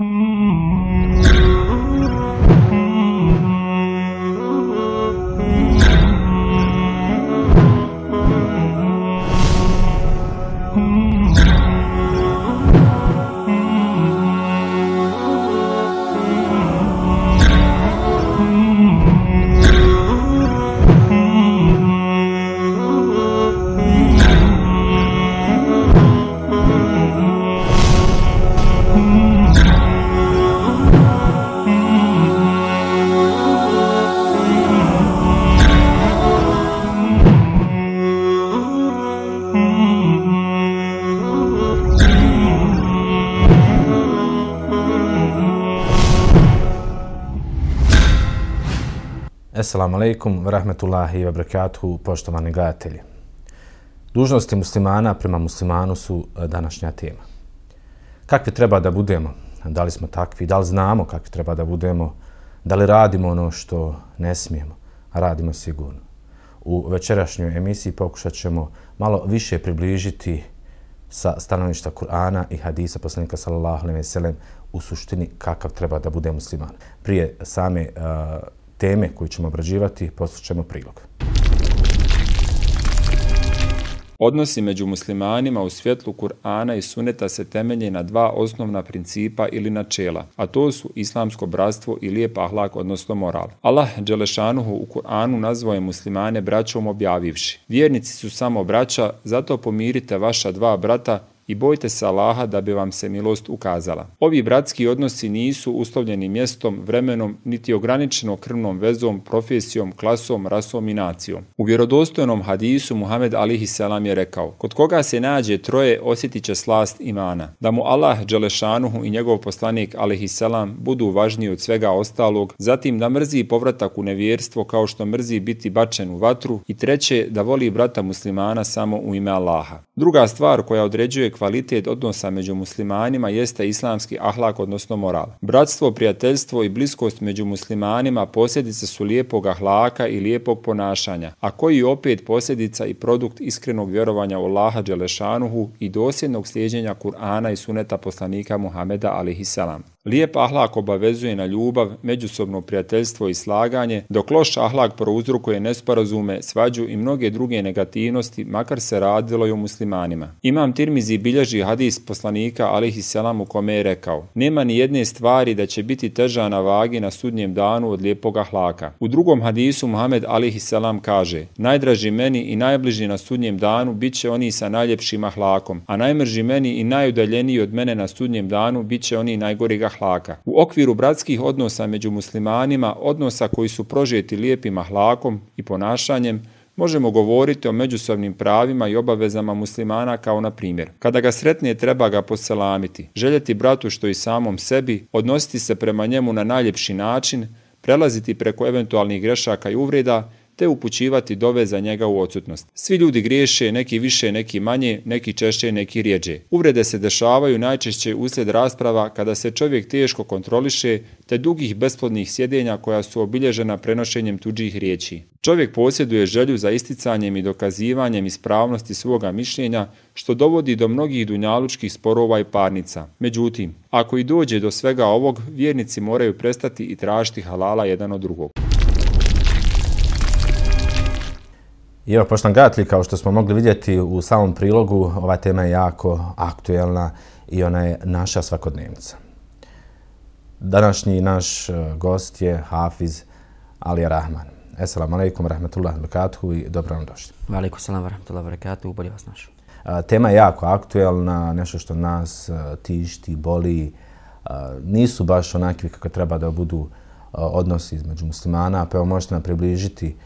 Mm-hmm. Assalamu alaikum, rahmetullahi i vabrakatuhu, poštovani gledatelji. Dužnosti muslimana prema muslimanu su e, današnja tema. Kakvi treba da budemo? Da li smo takvi? Da li znamo kakvi treba da budemo? Da li radimo ono što ne smijemo? A radimo sigurno. U večerašnjoj emisiji pokušat ćemo malo više približiti sa stanovišta Kur'ana i hadisa poslanika sallallahu alaihi ve sellem u suštini kakav treba da bude musliman. Prije same uh, teme koju ćemo obrađivati, poslušćemo prilog. Odnosi među muslimanima u svjetlu Kur'ana i Suneta se temelje na dva osnovna principa ili načela, a to su islamsko bratstvo i lijep ahlak, odnosno moral. Allah Đelešanuhu u Kur'anu nazvoje muslimane braćom objavivši. Vjernici su samo braća, zato pomirite vaša dva brata i bojte se Allaha da bi vam se milost ukazala. Ovi bratski odnosi nisu uslovljeni mjestom, vremenom, niti ograničeno krvnom vezom, profesijom, klasom, rasom i nacijom. U vjerodostojnom hadisu Muhammed alihi selam je rekao, kod koga se nađe troje osjetit će slast imana. Da mu Allah Đelešanuhu i njegov poslanik alihi selam budu važniji od svega ostalog, zatim da mrzi povratak u nevjerstvo kao što mrzi biti bačen u vatru i treće da voli brata muslimana samo u ime Allaha. Druga stvar koja određuje kvalitet odnosa među muslimanima jeste islamski ahlak, odnosno moral. Bratstvo, prijateljstvo i bliskost među muslimanima posljedice su lijepog ahlaka i lijepog ponašanja, a koji opet posljedica i produkt iskrenog vjerovanja u Allaha Đelešanuhu i dosljednog slijedjenja Kur'ana i suneta poslanika Muhameda alihissalam. Lijep ahlak obavezuje na ljubav, međusobno prijateljstvo i slaganje, dok loš ahlak prouzrukuje nesporazume, svađu i mnoge druge negativnosti, makar se radilo i o muslimanima. Imam Tirmizi bilježi hadis poslanika alihi selam u kome je rekao Nema ni jedne stvari da će biti teža na vagi na sudnjem danu od lijepog ahlaka. U drugom hadisu Muhammed alihi selam kaže Najdraži meni i najbliži na sudnjem danu bit će oni sa najljepšim ahlakom, a najmrži meni i najudaljeniji od mene na sudnjem danu bit će oni najgori ahlaka. U okviru bratskih odnosa među muslimanima, odnosa koji su prožeti lijepim ahlakom i ponašanjem, možemo govoriti o međusobnim pravima i obavezama muslimana kao na primjer. Kada ga sretne treba ga poselamiti, željeti bratu što i samom sebi, odnositi se prema njemu na najljepši način, prelaziti preko eventualnih grešaka i uvreda, te upućivati dove za njega u odsutnost. Svi ljudi griješe, neki više, neki manje, neki češće, neki rijeđe. Uvrede se dešavaju najčešće uslijed rasprava kada se čovjek teško kontroliše, te dugih besplodnih sjedenja koja su obilježena prenošenjem tuđih riječi. Čovjek posjeduje želju za isticanjem i dokazivanjem ispravnosti svoga mišljenja, što dovodi do mnogih dunjalučkih sporova i parnica. Međutim, ako i dođe do svega ovog, vjernici moraju prestati i tražiti halala jedan od drugog. I evo, poštan gledatelji, kao što smo mogli vidjeti u samom prilogu, ova tema je jako aktuelna i ona je naša svakodnevnica. Današnji naš e, gost je Hafiz Alija Rahman. Assalamu alaikum, rahmatullahi wabarakatuhu i dobro nam došli. Wa alaikum salam, rahmatullahi wabarakatuhu, bolje vas našo. E, tema je jako aktuelna, nešto što nas e, tišti, boli, nisu baš onakvi kako treba da budu odnosi između muslimana, pa evo možete nam približiti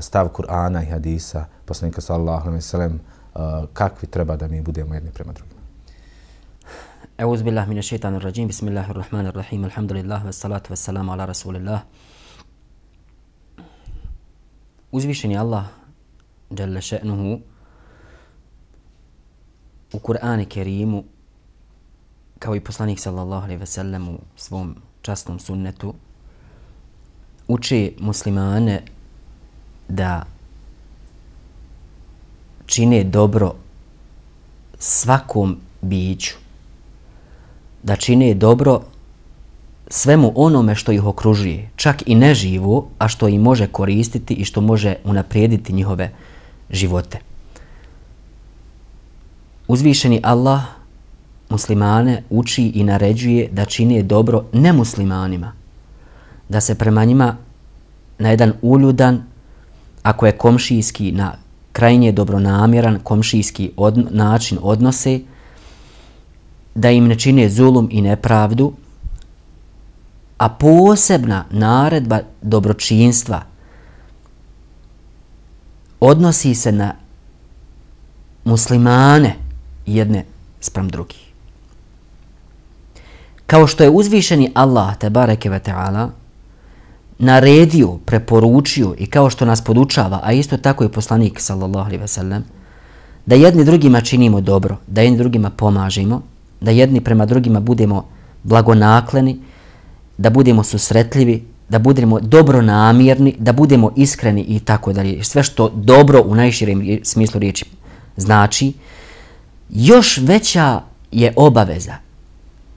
stav Kur'ana i hadisa poslanika sallallahu alejhi ve sellem kakvi treba da mi budemo jedni prema drugima. Euz billah min ash-shaytanir rajim. Bismillahirrahmanirrahim. Alhamdulillah wassalatu salatu ala rasulillah. Uzvišeni Allah dželle še'nuhu u Kur'ani Kerimu kao i poslanik sallallahu alejhi ve sellem u svom časnom sunnetu uči muslimane da čine dobro svakom biću, da čine dobro svemu onome što ih okružuje, čak i neživo, a što im može koristiti i što može unaprijediti njihove živote. Uzvišeni Allah muslimane uči i naređuje da čini dobro nemuslimanima, da se prema njima na jedan uljudan, ako je komšijski, na krajnje dobronamjeran komšijski od, način odnose, da im ne čine zulum i nepravdu, a posebna naredba dobročinstva odnosi se na muslimane jedne sprem drugih. Kao što je uzvišeni Allah, te bareke ve ta'ala, naredio, preporučio i kao što nas podučava, a isto tako i poslanik, sallallahu alaihi ve sellem, da jedni drugima činimo dobro, da jedni drugima pomažimo, da jedni prema drugima budemo blagonakleni, da budemo susretljivi, da budemo dobro namjerni, da budemo iskreni i tako dalje. Sve što dobro u najširem smislu riječi znači, još veća je obaveza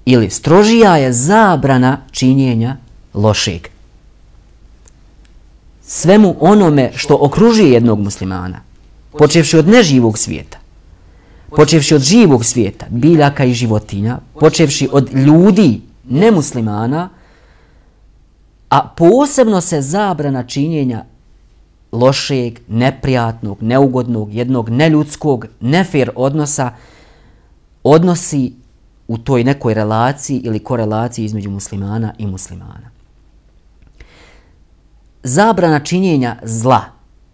ili strožija je zabrana činjenja lošeg. Svemu onome što okružuje jednog muslimana, počevši od neživog svijeta, počevši od živog svijeta, biljaka i životinja, počevši od ljudi, nemuslimana, a posebno se zabrana činjenja lošeg, neprijatnog, neugodnog, jednog neljudskog, nefer odnosa odnosi u toj nekoj relaciji ili korelaciji između muslimana i muslimana. Zabrana činjenja zla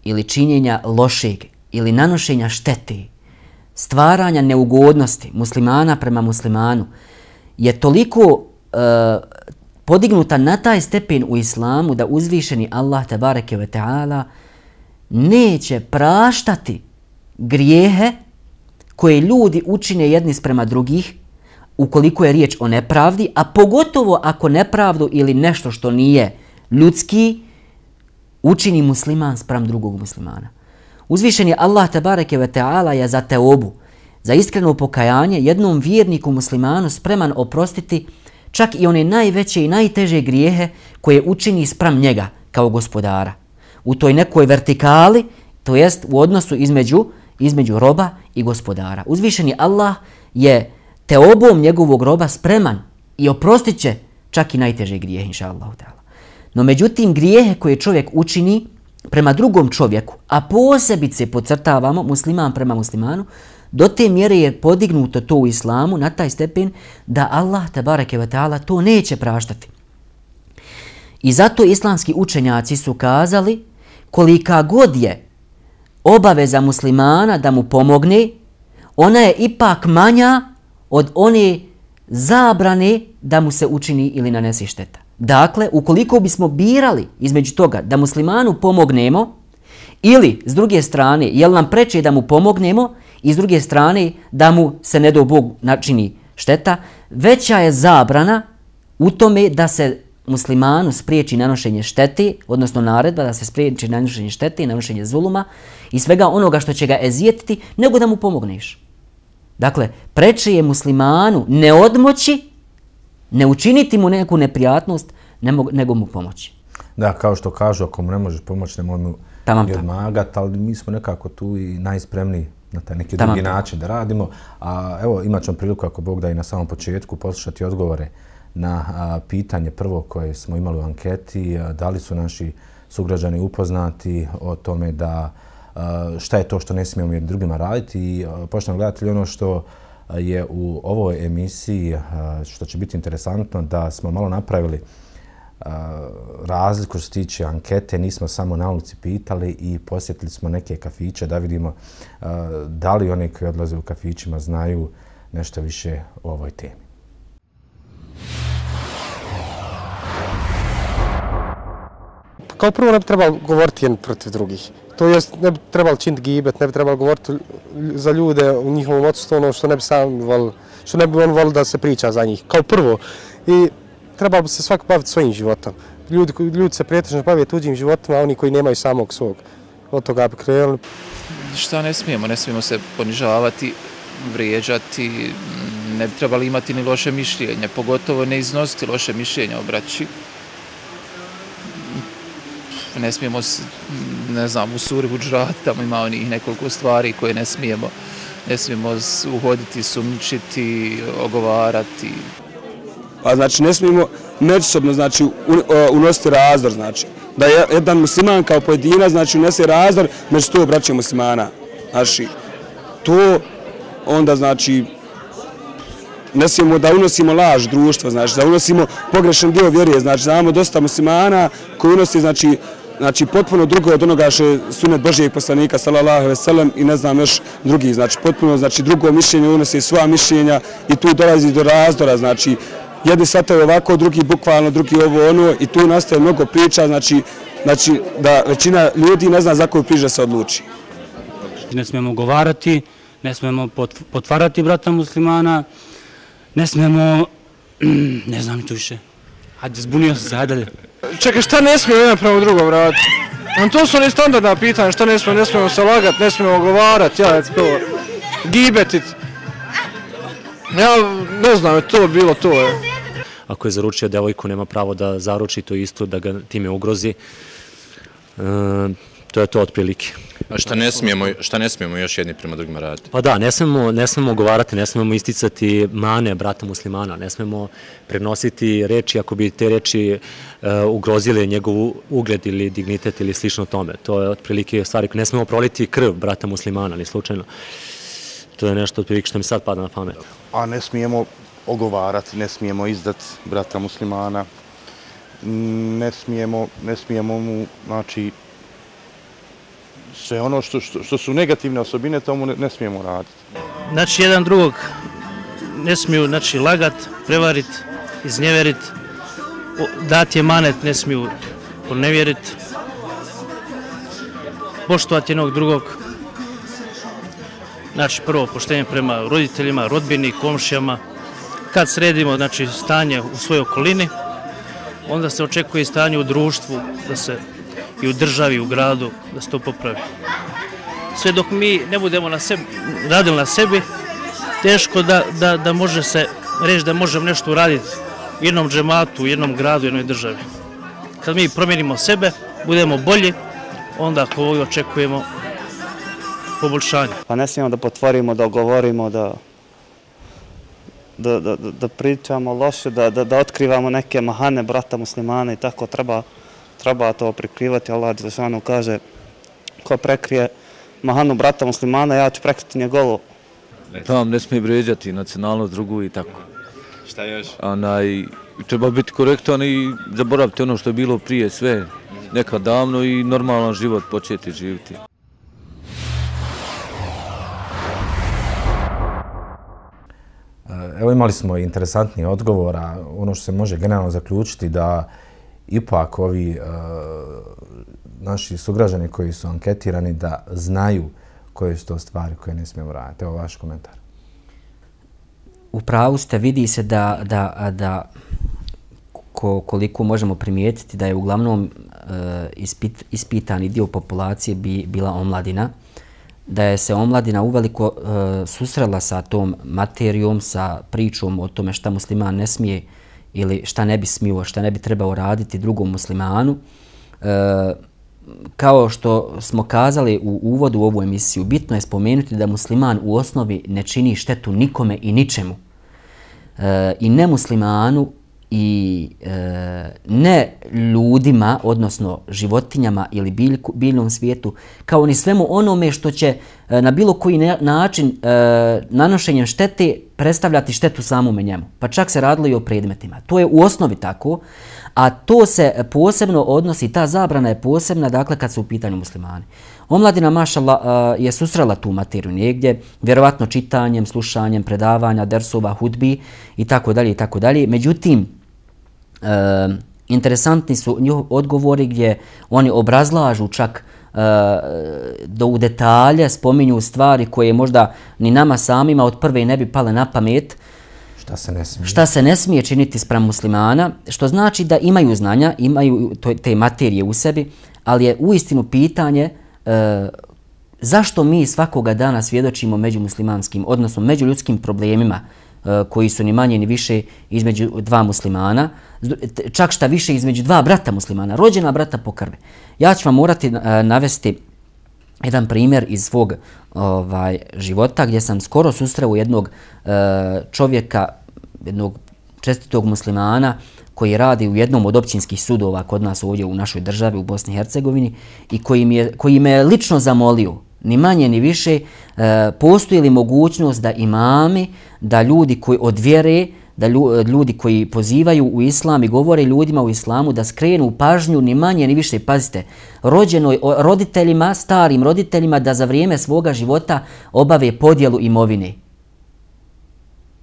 ili činjenja lošeg ili nanošenja štete, stvaranja neugodnosti muslimana prema muslimanu je toliko e, podignuta na taj stepen u islamu da uzvišeni Allah tabareke ve ta'ala neće praštati grijehe koje ljudi učine jedni sprema drugih ukoliko je riječ o nepravdi, a pogotovo ako nepravdu ili nešto što nije ljudski učini musliman sprem drugog muslimana. Uzvišen je Allah tabareke ve ta'ala je za teobu, za iskreno pokajanje jednom vjerniku muslimanu spreman oprostiti čak i one najveće i najteže grijehe koje učini sprem njega kao gospodara. U toj nekoj vertikali, to jest u odnosu između, između roba i gospodara. Uzvišeni Allah je te obom njegovog roba spreman i oprostit će čak i najteže grijehe, inša Allah. No međutim, grijehe koje čovjek učini prema drugom čovjeku, a posebice podcrtavamo musliman prema muslimanu, do te mjere je podignuto to u islamu na taj stepen da Allah, tabareke ve ta'ala, to neće praštati. I zato islamski učenjaci su kazali kolika god je obaveza muslimana da mu pomogne, ona je ipak manja od one zabrane da mu se učini ili nanesi šteta. Dakle, ukoliko bismo birali između toga da muslimanu pomognemo ili s druge strane, jel nam preče da mu pomognemo i s druge strane da mu se ne do Bog načini šteta, veća je zabrana u tome da se muslimanu spriječi nanošenje štete, odnosno naredba da se spriječi nanošenje štete i nanošenje zuluma i svega onoga što će ga ezijetiti, nego da mu pomogneš. Dakle, preče je muslimanu ne odmoći, ne učiniti mu neku neprijatnost, nego mu pomoći. Da, kao što kažu, ako mu ne možeš pomoći, ne mu tamam, odmagati, ali mi smo nekako tu i najspremniji na taj neki tamam, drugi način da radimo. A evo, imat ćemo priliku, ako Bog da i na samom početku, poslušati odgovore na a, pitanje prvo koje smo imali u anketi, a, da li su naši sugrađani upoznati o tome da šta je to što ne smijemo jednim drugima raditi. I poštovno gledatelji, ono što je u ovoj emisiji, što će biti interesantno, da smo malo napravili razliku što se tiče ankete, nismo samo na ulici pitali i posjetili smo neke kafiće da vidimo da li oni koji odlaze u kafićima znaju nešto više o ovoj temi. Kao prvo ne bi trebalo govoriti jedan protiv drugih. To jest, ne bi trebalo činiti gibet, ne bi trebalo govoriti za ljude u njihovom odsustvu ono što ne bi sam vol, što ne bi on volio da se priča za njih. Kao prvo. I trebalo bi se svak baviti svojim životom. Ljudi, ljudi se prijetežno bave tuđim životom, a oni koji nemaju samog svog. Od toga bi krenuli. Šta ne smijemo? Ne smijemo se ponižavati, vrijeđati, ne bi trebali imati ni loše mišljenje, pogotovo ne iznositi loše mišljenje o braći. Ne smijemo, ne znam, u suri Huđrat, tamo ima onih nekoliko stvari koje ne smijemo, ne smijemo uhoditi, sumničiti, ogovarati. Pa znači ne smijemo međusobno znači unositi razdor, znači da jedan musliman kao pojedina znači unese razdor među sto braće muslimana. Znači to onda znači ne smijemo da unosimo laž društva, znači da unosimo pogrešan dio vjerije, znači znamo dosta muslimana koji unosi znači znači potpuno drugo od onoga što je sunet Božijeg poslanika sallallahu alejhi ve i ne znam još drugi znači potpuno znači drugo mišljenje unosi sva mišljenja i tu dolazi do razdora znači jedni sataju ovako, drugi bukvalno, drugi ovo ono i tu nastaje mnogo priča, znači, znači da većina ljudi ne zna za koju priča se odluči. Ne smemo govarati, ne smemo potvarati brata muslimana, ne smemo ne znam tu više. Hajde, zbunio se, hajde dalje. Čekaj, šta ne smijemo jedan prema drugom raditi? To su oni standardna pitanja, šta ne smijemo, ne smijemo se lagat, ne smijemo govarati, ja, to, gibetit. Ja ne znam, to bilo to, je ako je zaručio devojku, nema pravo da zaruči to isto, da ga time ugrozi. E, to je to otprilike. A šta ne smijemo, šta ne smijemo još jedni prema drugima raditi? Pa da, ne smijemo, ne smijemo govarati, ne smijemo isticati mane brata muslimana, ne smijemo prenositi reči ako bi te reči uh, ugrozile njegovu ugled ili dignitet ili slično tome. To je otprilike stvari koje ne smijemo proliti krv brata muslimana, ni slučajno. To je nešto otprilike što mi sad pada na pamet. A ne smijemo ogovarati, ne smijemo izdat brata muslimana, ne smijemo, ne smijemo mu, znači, sve ono što, što, što su negativne osobine, to mu ne, ne smijemo raditi. Znači, jedan drugog ne smiju, znači, lagat, prevarit, iznjeverit, dati je manet, ne smiju ponevjerit, poštovati jednog drugog, znači, prvo poštenje prema roditeljima, rodbini, komšijama, kad sredimo znači, stanje u svojoj okolini, onda se očekuje stanje u društvu, da se i u državi, u gradu, da se to popravi. Sve dok mi ne budemo na sebi, radili na sebi, teško da, da, da može se reći da možemo nešto uraditi u jednom džematu, u jednom gradu, u jednoj državi. Kad mi promijenimo sebe, budemo bolji, onda ako ovo očekujemo poboljšanje. Pa ne smijemo da potvorimo, da govorimo, da da, da, da pričamo loše, da, da, da otkrivamo neke mahane brata muslimana i tako treba, treba to prikrivati. Allah Đelešanu kaže ko prekrije mahanu brata muslimana, ja ću prekriti njegovu. Tam ne smije vređati nacionalnost drugu i tako. Šta još? Onaj, treba biti korektan i zaboraviti ono što je bilo prije sve nekad davno i normalan život početi živiti. Evo imali smo interesantni odgovor, a ono što se može generalno zaključiti da ipak ovi uh, naši sugrađani koji su anketirani da znaju koje su to stvari koje ne smijemo raditi. Evo vaš komentar. U pravu ste, vidi se da, da, da ko, koliko možemo primijetiti da je uglavnom e, ispit, ispitani dio populacije bi, bila omladina da je se omladina uveliko e, susrela sa tom materijom, sa pričom o tome šta musliman ne smije ili šta ne bi smio, šta ne bi trebao raditi drugom muslimanu. E, kao što smo kazali u uvodu u ovu emisiju, bitno je spomenuti da musliman u osnovi ne čini štetu nikome i ničemu. E, I nemuslimanu i e, ne ljudima, odnosno životinjama ili biljku, biljnom svijetu, kao ni svemu onome što će e, na bilo koji ne, način e, nanošenjem štete predstavljati štetu samome njemu. Pa čak se radilo i o predmetima. To je u osnovi tako, a to se posebno odnosi, ta zabrana je posebna, dakle, kad su u pitanju muslimani. Omladina Mašala e, je susrela tu materiju negdje, vjerovatno čitanjem, slušanjem, predavanja, dersova, hudbi i tako dalje i tako dalje. Međutim, e, interesantni su njih odgovori gdje oni obrazlažu čak e, do u detalje, spominju stvari koje možda ni nama samima od prve ne bi pale na pamet. Šta se ne smije? Šta se ne smije činiti sprem muslimana, što znači da imaju znanja, imaju te materije u sebi, ali je uistinu pitanje e, zašto mi svakoga dana svjedočimo među muslimanskim, odnosno među ljudskim problemima, Eh, koji su ni manje ni više između dva muslimana, čak šta više između dva brata muslimana, rođena brata po krvi. Ja ću vam morati eh, navesti jedan primjer iz svog ovaj života gdje sam skoro susreo jednog eh, čovjeka, jednog čestitog muslimana koji radi u jednom od općinskih sudova kod nas ovdje u našoj državi u Bosni i Hercegovini i koji, mi je, koji me je lično zamolio, ni manje ni više, e, postoji li mogućnost da imami, da ljudi koji odvjere, da e, ljudi koji pozivaju u islam i govore ljudima u islamu da skrenu pažnju ni manje ni više, pazite, rođenoj roditeljima, starim roditeljima da za vrijeme svoga života obave podjelu imovine.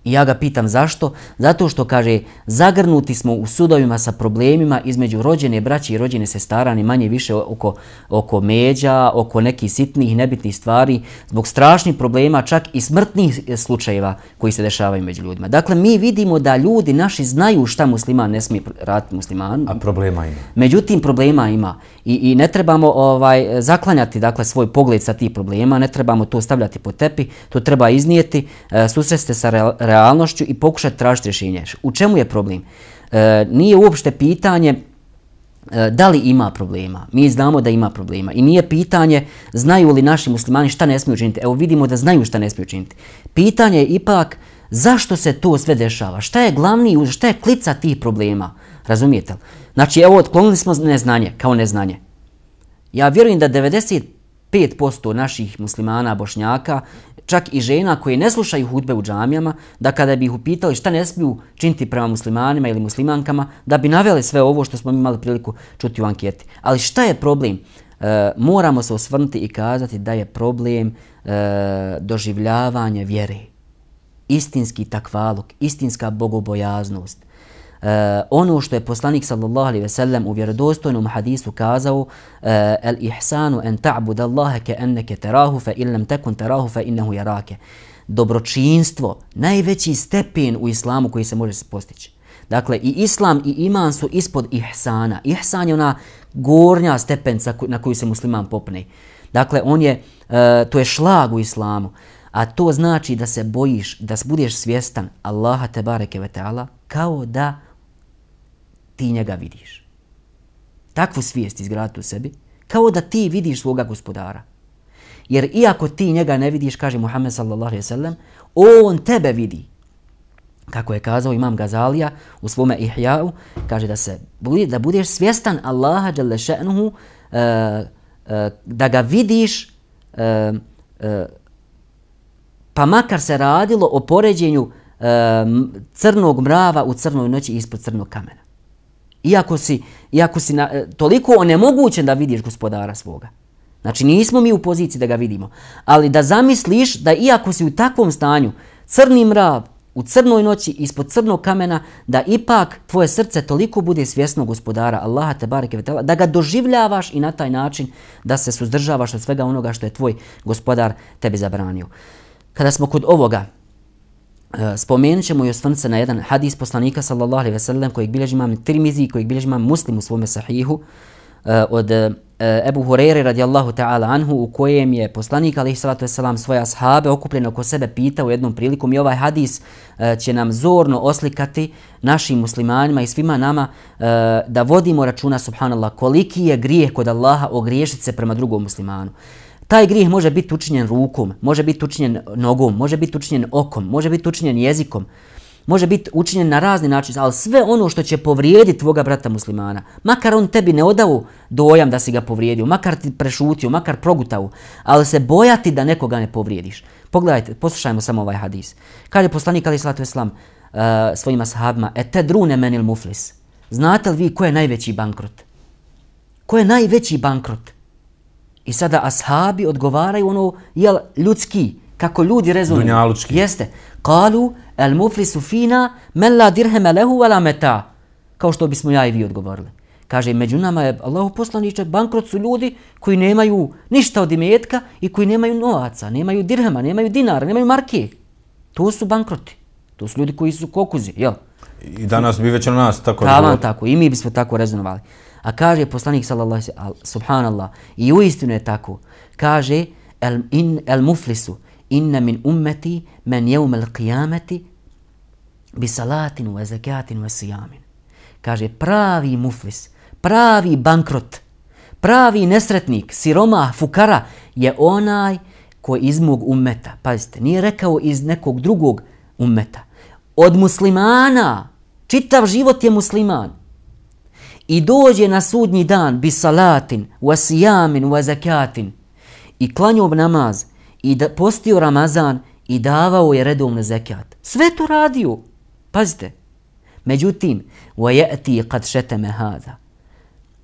I ja ga pitam zašto? Zato što kaže zagrnuti smo u sudovima sa problemima između rođene braće i rođene sestara, ni manje više oko, oko međa, oko nekih sitnih nebitnih stvari, zbog strašnih problema, čak i smrtnih slučajeva koji se dešavaju među ljudima. Dakle, mi vidimo da ljudi naši znaju šta musliman ne smije raditi muslimanu. A problema ima. Međutim, problema ima. I, i ne trebamo ovaj zaklanjati dakle svoj pogled sa tih problema, ne trebamo to stavljati po tepi, to treba iznijeti, e, susresti sa realnošću i pokušati tražiti rješenje. U čemu je problem? E, nije uopšte pitanje e, da li ima problema. Mi znamo da ima problema. I nije pitanje znaju li naši muslimani šta ne smiju učiniti. Evo vidimo da znaju šta ne smiju učiniti. Pitanje je ipak zašto se to sve dešava? Šta je glavni, šta je klica tih problema? Razumijete li? Znači, evo, otklonili smo neznanje, kao neznanje. Ja vjerujem da 95% naših muslimana, bošnjaka, čak i žena koji ne slušaju hudbe u džamijama, da kada bi ih upitali šta ne smiju činiti prema muslimanima ili muslimankama, da bi naveli sve ovo što smo imali priliku čuti u anketi. Ali šta je problem? E, moramo se osvrnuti i kazati da je problem e, doživljavanje vjere. Istinski takvaluk, istinska bogobojaznost. Uh, ono što je poslanik sallallahu alejhi ve sellem u vjerodostojnom hadisu kazao uh, el ihsanu an ta'bud Allaha ka'annaka tarahu fa in lam takun tarahu fa innahu yaraka dobročinstvo najveći stepen u islamu koji se može postići. Dakle i islam i iman su ispod ihsana. Ihsan je ona gornja stepenca na koju se musliman popne. Dakle on je uh, to je šlag u islamu a to znači da se bojiš da budeš svjestan Allaha te bareke ve taala kao da ti njega vidiš. Takvu svijest izgraditi u sebi, kao da ti vidiš svoga gospodara. Jer iako ti njega ne vidiš, kaže Muhammed sallallahu alaihi sallam, on tebe vidi. Kako je kazao imam Gazalija u svome ihjau, kaže da se da budeš svjestan Allaha dželle še'nuhu, uh, uh, da ga vidiš, uh, uh, pa makar se radilo o poređenju uh, crnog mrava u crnoj noći ispod crnog kamena. Iako si, iako si na, e, toliko onemogućen da vidiš gospodara svoga. Znači nismo mi u poziciji da ga vidimo. Ali da zamisliš da iako si u takvom stanju, crni mrav, u crnoj noći, ispod crnog kamena, da ipak tvoje srce toliko bude svjesno gospodara Allaha te bareke vetala, da ga doživljavaš i na taj način da se suzdržavaš od svega onoga što je tvoj gospodar tebi zabranio. Kada smo kod ovoga, E, spomenut ćemo i osvrnuti na jedan hadis poslanika sallallahu alaihi ve sellem kojeg bilježi imam Tirmizi, kojeg bilježi imam muslim u svome sahihu e, od e, Ebu Hureyre radijallahu ta'ala anhu u kojem je poslanik alaihi salatu wasalam svoje ashabe okupljene oko sebe pitao u jednom prilikom i ovaj hadis će nam zorno oslikati našim muslimanima i svima nama da vodimo računa subhanallah koliki je grijeh kod Allaha ogriješiti se prema drugom muslimanu. Taj grijeh može biti učinjen rukom, može biti učinjen nogom, može biti učinjen okom, može biti učinjen jezikom, može biti učinjen na razni način, ali sve ono što će povrijediti tvoga brata muslimana, makar on tebi ne odao dojam da si ga povrijedio, makar ti prešutio, makar progutao, ali se bojati da nekoga ne povrijediš. Pogledajte, poslušajmo samo ovaj hadis. Kaže poslanik Ali Salatu Islam uh, svojima sahabima, e te drune menil muflis. Znate li vi ko je najveći bankrot? Ko je najveći bankrot? I sada ashabi odgovaraju ono, jel, ljudski, kako ljudi rezonuju. Dunjalučki. Jeste. Kalu, el muflisu fina, men la dirheme lehu vala meta. Kao što bismo ja i vi odgovorili. Kaže, među nama je Allah poslaniče, bankrot su ljudi koji nemaju ništa od imetka i koji nemaju novaca, nemaju dirhema, nemaju dinara, nemaju marke. To su bankroti. To su ljudi koji su kokuzi, jel? I danas bi već na nas tako Tavan tako, i mi bismo tako rezonovali. A kaže poslanik sallallahu subhanallah i u istinu je tako. Kaže el in el muflisu inna min ummati man yawm al qiyamati bi salatin wa zakatin wa sijamin. Kaže, pravi muflis, pravi bankrot, pravi nesretnik, siroma, fukara, je onaj ko iz mog ummeta. Pazite, nije rekao iz nekog drugog ummeta. Od muslimana, čitav život je musliman I dođe na sudnji dan bi salatin, wa sijamin, wa zakatin. I klanio namaz, i da, postio Ramazan, i davao je redovno zekat. Sve to radio. Pazite. Međutim, وَيَأْتِي قَدْ شَتَمَ هَذَا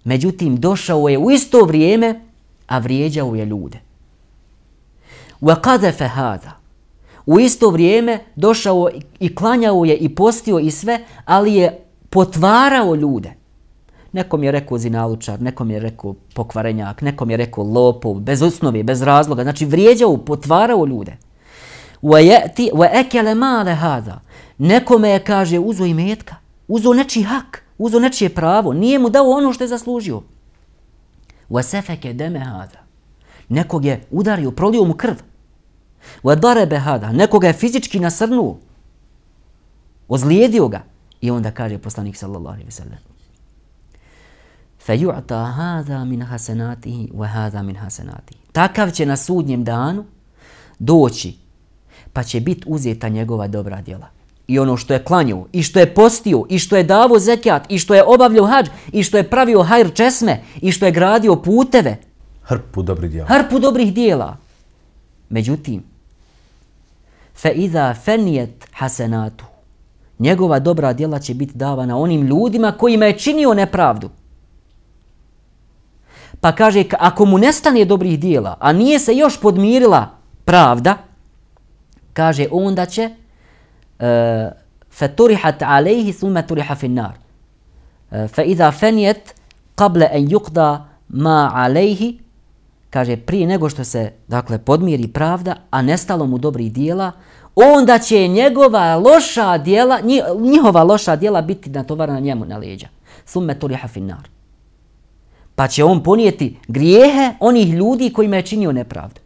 Međutim, došao je u isto vrijeme, a vrijeđao je ljude. وَقَذَفَ هَذَا U isto vrijeme došao i klanjao je i postio i sve, ali je potvarao ljude. Nekom je rekao zinalučar, nekom je rekao pokvarenjak, nekom je rekao lopov, bez osnovi, bez razloga. Znači vrijeđao, potvarao ljude. وَأَكَلَ مَالَ هَذَا Nekome je, kaže, uzo i metka, uzo nečiji hak, uzo nečije pravo, nije mu dao ono što je zaslužio. وَسَفَكَ دَمَ هَذَا Nekog je udario, prolio mu krv. وَدَرَبَ هَذَا Nekog je fizički nasrnuo, ozlijedio ga. I onda kaže poslanik sallallahu alaihi wa sallam فَيُعْتَى هَذَا مِنْ حَسَنَاتِهِ وَهَذَا مِنْ حَسَنَاتِهِ Takav će na sudnjem danu doći pa će biti uzeta njegova dobra djela. I ono što je klanio, i što je postio, i što je davo zekijat, i što je obavljao hađ, i što je pravio hajr česme, i što je gradio puteve. Hrpu dobrih djela. Hrpu dobrih djela. Međutim, fe iza fenijet hasenatu. Njegova dobra djela će biti davana onim ljudima kojima je činio nepravdu. Pa kaže, ako mu nestane dobrih dijela, a nije se još podmirila pravda, kaže, onda će e, uh, faturihat alejhi summa turiha fin nar. Uh, fa iza fenijet qable en yuqda kaže, prije nego što se dakle podmiri pravda, a nestalo mu dobrih dijela, onda će njegova loša dijela, njihova loša dijela biti natovarana njemu na leđa. Summa turiha fin nar pa će on ponijeti grijehe onih ljudi kojima je činio nepravdu,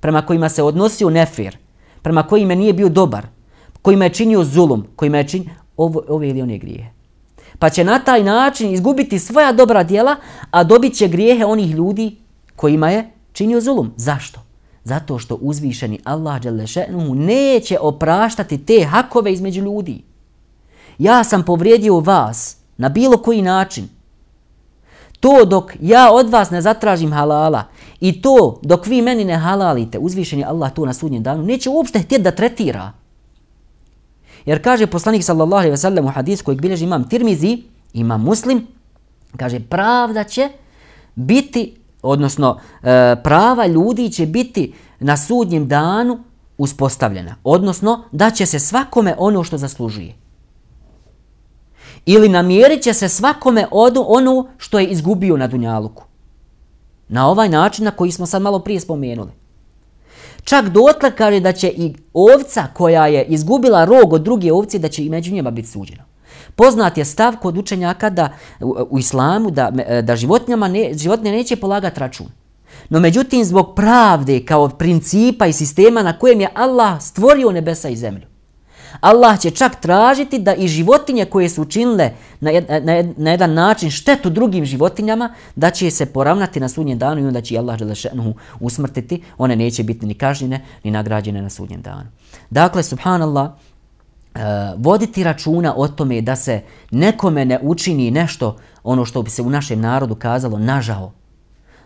prema kojima se odnosio nefir, prema kojima nije bio dobar, kojima je činio zulum, kojima je činio ovo, ove ili one grijehe. Pa će na taj način izgubiti svoja dobra djela, a dobit će grijehe onih ljudi kojima je činio zulum. Zašto? Zato što uzvišeni Allah Đelešenuhu neće opraštati te hakove između ljudi. Ja sam povrijedio vas na bilo koji način, To dok ja od vas ne zatražim halala i to dok vi meni ne halalite, uzvišen je Allah to na sudnjem danu, neće uopšte htjeti da tretira. Jer kaže poslanik sallallahu alaihi ve sellem u hadisu kojeg bilježi imam Tirmizi, imam Muslim, kaže pravda će biti, odnosno e, prava ljudi će biti na sudnjem danu uspostavljena. Odnosno da će se svakome ono što zaslužuje ili namjerit će se svakome od ono što je izgubio na Dunjaluku. Na ovaj način na koji smo sad malo prije spomenuli. Čak dotle kaže da će i ovca koja je izgubila rog od druge ovce, da će i među njima biti suđena. Poznat je stav kod učenjaka da u, u islamu da, da životinjama ne, životinje neće polagati račun. No međutim, zbog pravde kao principa i sistema na kojem je Allah stvorio nebesa i zemlju, Allah će čak tražiti da i životinje koje su učinile na, jed, na, na jedan način štetu drugim životinjama, da će se poravnati na sudnjem danu i onda će Allah želešenuhu usmrtiti. One neće biti ni kažnjene, ni nagrađene na sudnjem danu. Dakle, subhanallah, eh, voditi računa o tome da se nekome ne učini nešto, ono što bi se u našem narodu kazalo, nažao,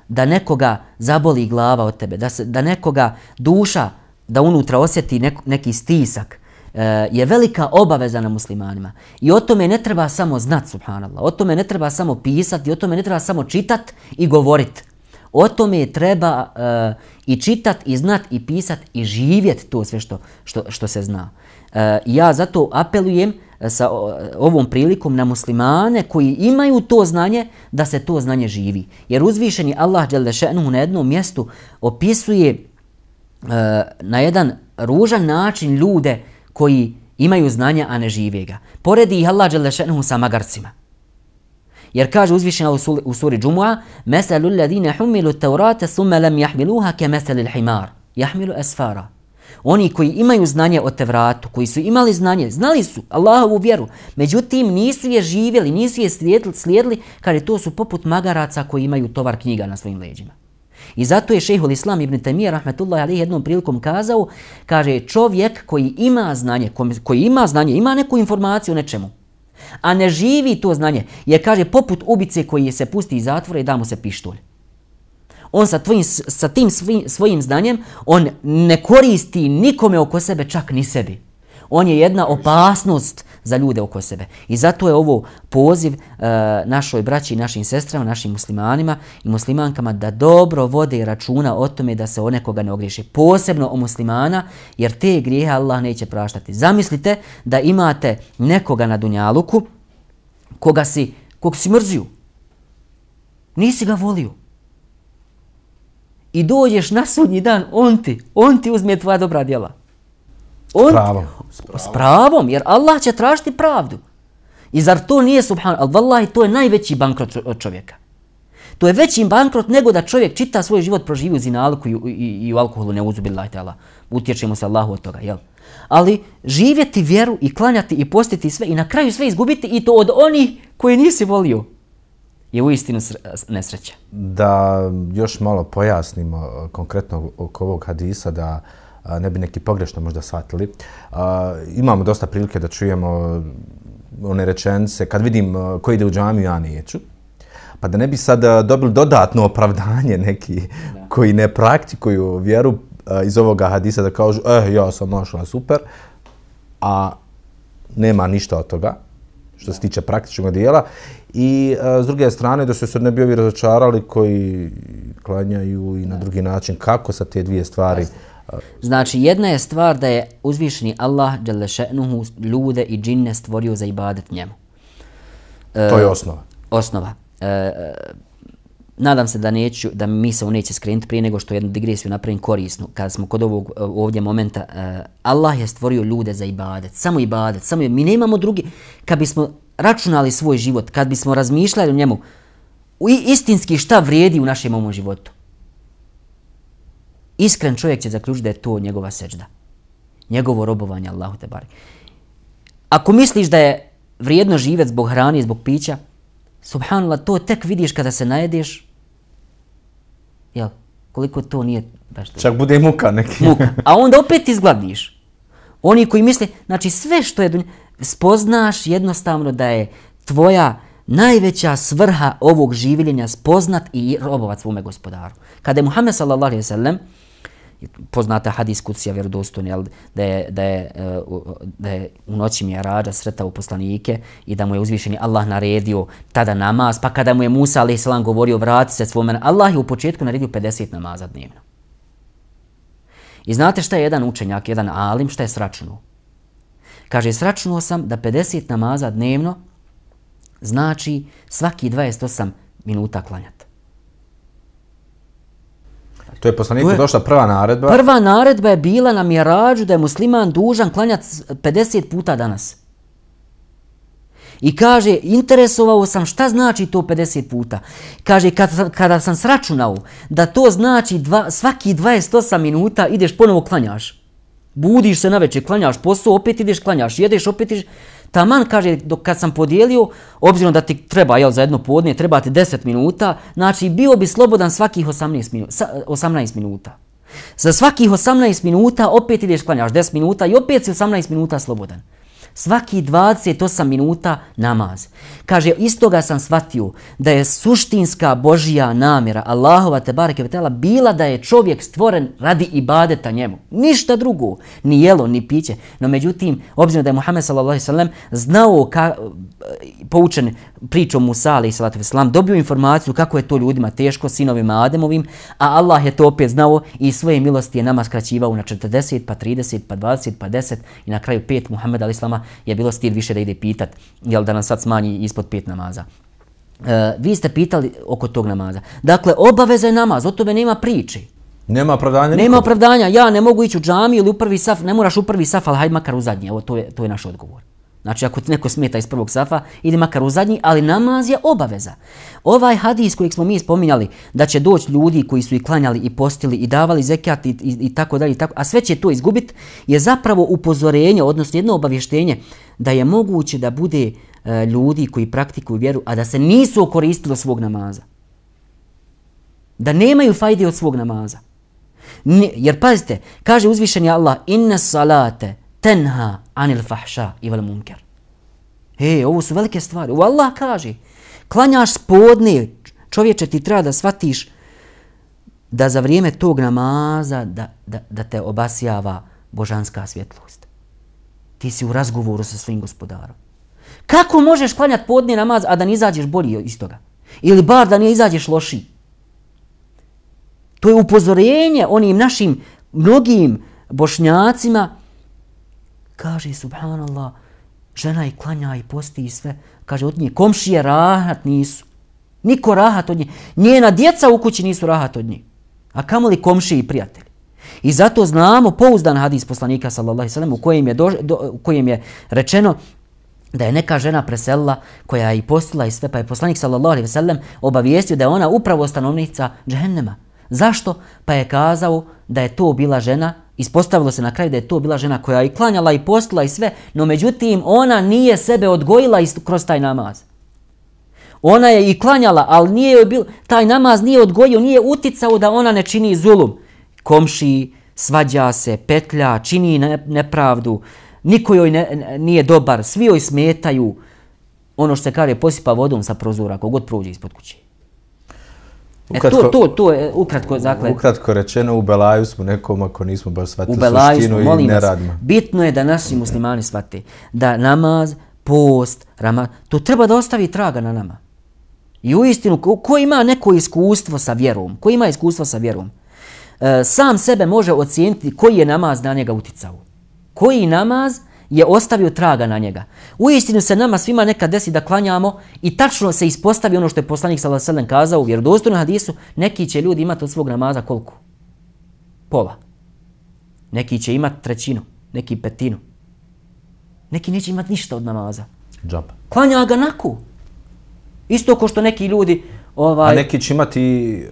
da nekoga zaboli glava od tebe, da, se, da nekoga duša, da unutra osjeti nek, neki stisak, E, je velika obaveza na muslimanima. I o tome ne treba samo znat, subhanallah. O tome ne treba samo pisati, o tome ne treba samo čitat i govorit. O tome treba uh, i čitat i znat i pisat i živjet to sve što, što, što se zna. Uh, ja zato apelujem sa ovom prilikom na muslimane koji imaju to znanje da se to znanje živi. Jer uzvišeni Allah Đelešenu na jednom mjestu opisuje uh, na jedan ružan način ljude uh, koji imaju znanja, a ne žive ga. Poredi ih Allah Đelešenuhu sa magarcima. Jer kaže uzvišena u suri Džumua, Meselu alladine humilu teurate summe lem jahmiluha ke meselil himar. Jahmilu esfara. Oni koji imaju znanje o Tevratu, koji su imali znanje, znali su Allahovu vjeru, međutim nisu je živjeli, nisu je slijedili, slijedili kada to su poput magaraca koji imaju tovar knjiga na svojim leđima. I zato je šehhul Islam ibn Taymiyyah rahmetullahi alejhi jednom prilikom kazao, kaže čovjek koji ima znanje, koji ima znanje, ima neku informaciju o nečemu, a ne živi to znanje, je kaže poput ubice koji se pusti iz zatvora i da mu se pištolj. On sa, tvojim, sa tim svojim, svojim znanjem, on ne koristi nikome oko sebe, čak ni sebi. On je jedna opasnost za ljude oko sebe. I zato je ovo poziv e, našoj braći i našim sestrama, našim muslimanima i muslimankama da dobro vode računa o tome da se o nekoga ne ogriješi. Posebno o muslimana, jer te grijehe Allah neće praštati. Zamislite da imate nekoga na dunjaluku koga si, kog si mrzio. Nisi ga volio. I dođeš na sudnji dan, on ti, on ti uzme tvoja dobra djela. On, pravom. S pravom, jer Allah će tražiti pravdu. I zar to nije subhan, al vallahi to je najveći bankrot od čovjeka. To je veći bankrot nego da čovjek čita svoj život proživi u zinalku i, i, i u alkoholu, ne uzubi Allah ta'ala. Utječemo se Allahu od toga, jel? Ali živjeti vjeru i klanjati i postiti sve i na kraju sve izgubiti i to od onih koji nisi volio je u istinu nesreća. Da još malo pojasnimo konkretno oko ovog hadisa da ne bi neki pogrešno možda shvatili. Imamo dosta prilike da čujemo one rečence, kad vidim ko ide u džamiju, ja neću. Pa da ne bi sad dobili dodatno opravdanje neki da. koji ne praktikuju vjeru iz ovoga hadisa da kažu, eh, ja sam našla super, a nema ništa od toga što se tiče praktičnog dijela. I a, s druge strane, da su se ne bi ovi razočarali koji klanjaju i na drugi način, kako sa te dvije stvari Jasne Znači, jedna je stvar da je uzvišeni Allah še'nuhu, ljude i džinne stvorio za ibadet njemu. E, to je osnova. Osnova. E, nadam se da neću, da mi se neće skrenuti prije nego što jednu digresiju napravim korisnu. Kada smo kod ovog ovdje momenta, e, Allah je stvorio ljude za ibadet. Samo ibadet. Samo, mi nemamo drugi. Kad bismo računali svoj život, kad bismo razmišljali o njemu, istinski šta vrijedi u našem ovom životu? Iskren čovjek će zaključiti da je to njegova seđda. Njegovo robovanje Allahu te bari. Ako misliš da je vrijedno živjeti zbog hrane i zbog pića, subhanallah, to tek vidiš kada se najedeš, jel, koliko to nije baš Čak bude muka neki. Muka. A onda opet izgladniš. Oni koji misle, znači sve što je, spoznaš jednostavno da je tvoja najveća svrha ovog življenja spoznat i robovat svome gospodaru. Kada je Muhammed sallallahu alaihi sallam, poznata hadis kucija vjerodostojni, jel, da je, da, je, e, da je u noći mi je rađa sretao poslanike i da mu je uzvišeni Allah naredio tada namaz, pa kada mu je Musa a.s. govorio vrati se svome, Allah je u početku naredio 50 namaza dnevno. I znate šta je jedan učenjak, jedan alim, šta je sračunuo? Kaže, sračunuo sam da 50 namaza dnevno znači svaki 28 minuta klanjati. To je poslaniku je, došla prva naredba. Prva naredba je bila na mjerađu da je musliman dužan klanjati 50 puta danas. I kaže, interesovao sam šta znači to 50 puta. Kaže, kad, kada sam sračunao da to znači dva, svaki 28 minuta ideš ponovo klanjaš. Budiš se na večer, klanjaš posao, opet ideš klanjaš, jedeš, opet ideš. Taman, kaže, dok kad sam podijelio, obzirom da ti treba, jel, za jedno podnije, treba ti 10 minuta, znači bio bi slobodan svakih 18 minuta. 18 minuta. Za svakih 18 minuta opet ideš klanjaš 10 minuta i opet si 18 minuta slobodan svaki 28 minuta namaz. Kaže, iz toga sam shvatio da je suštinska Božija namjera Allahova te bareke vetela bila da je čovjek stvoren radi ibadeta njemu. Ništa drugo, ni jelo, ni piće. No međutim, obzirom da je Muhammed s.a.v. znao ka, poučen pričom Musa alaih dobio informaciju kako je to ljudima teško, sinovima Ademovim, a Allah je to opet znao i svoje milosti je nama skraćivao na 40, pa 30, pa 20, pa 10 i na kraju 5 Muhammed alaih je bilo stil više da ide pitat, jel da nam sad smanji ispod pet namaza. E, vi ste pitali oko tog namaza. Dakle, obaveza je namaz, o tome nema priči. Nema opravdanja Nema opravdanja, ja ne mogu ići u džami ili u prvi saf, ne moraš u prvi saf, ali hajde makar u zadnji, evo to je, to je naš odgovor. Znači ako ti neko smeta iz prvog safa, ili makar u zadnji, ali namaz je obaveza. Ovaj hadis kojeg smo mi spominjali, da će doći ljudi koji su i klanjali i postili i davali zekat i, i, i tako dalje, i tako, a sve će to izgubiti, je zapravo upozorenje, odnosno jedno obavještenje, da je moguće da bude e, ljudi koji praktikuju vjeru, a da se nisu okoristili svog namaza. Da nemaju fajde od svog namaza. Ne, jer pazite, kaže uzvišeni Allah, inna salate tenha anil fahša i vel munker. He, ovo su velike stvari. Ovo Allah kaže, klanjaš spodne, čovječe ti treba da shvatiš da za vrijeme tog namaza da, da, da te obasjava božanska svjetlost. Ti si u razgovoru sa svojim gospodarom. Kako možeš klanjati podne namaz, a da ne izađeš bolji iz toga? Ili bar da ne izađeš loši? To je upozorenje onim našim mnogim bošnjacima kaže subhanallah, žena i klanja i posti i sve, kaže od nje, komšije rahat nisu. Niko rahat od nje. Njena djeca u kući nisu rahat od nje. A kamo li komšije i prijatelji? I zato znamo pouzdan hadis poslanika sallallahu alejhi ve sellem u kojem je do, do, u kojem je rečeno da je neka žena preselila koja je i postila i sve pa je poslanik sallallahu alejhi ve sellem obavijestio da je ona upravo stanovnica džehennema. Zašto? Pa je kazao da je to bila žena Ispostavilo se na kraju da je to bila žena koja i klanjala i postila i sve, no međutim ona nije sebe odgojila kroz taj namaz. Ona je i klanjala, ali nije joj bil, taj namaz nije odgojio, nije uticao da ona ne čini zulum. Komši, svađa se, petlja, čini nepravdu, niko joj ne, nije dobar, svi joj smetaju. Ono što se kaže, posipa vodom sa prozora, kogod prođe ispod kuće. Ukratko, e to, to, to je ukratko, dakle... Ukratko rečeno, u Belaju smo nekom ako nismo baš shvatili suštinu smo, i ne radimo. Bitno je da naši muslimani shvate da namaz, post, ramaz, to treba da ostavi traga na nama. I u istinu, ko, ko ima neko iskustvo sa vjerom, ko ima iskustvo sa vjerom, e, sam sebe može ocijeniti koji je namaz na njega uticao. Koji namaz je ostavio traga na njega. U istinu se nama svima neka desi da klanjamo i tačno se ispostavi ono što je poslanik sallallahu alejhi kazao u vjerodostojnom hadisu, neki će ljudi imati od svog namaza koliko? Pola. Neki će imati trećinu, neki petinu. Neki neće imati ništa od namaza. Džab. Klanja ga naku. Isto ko što neki ljudi... Ovaj, A neki će imati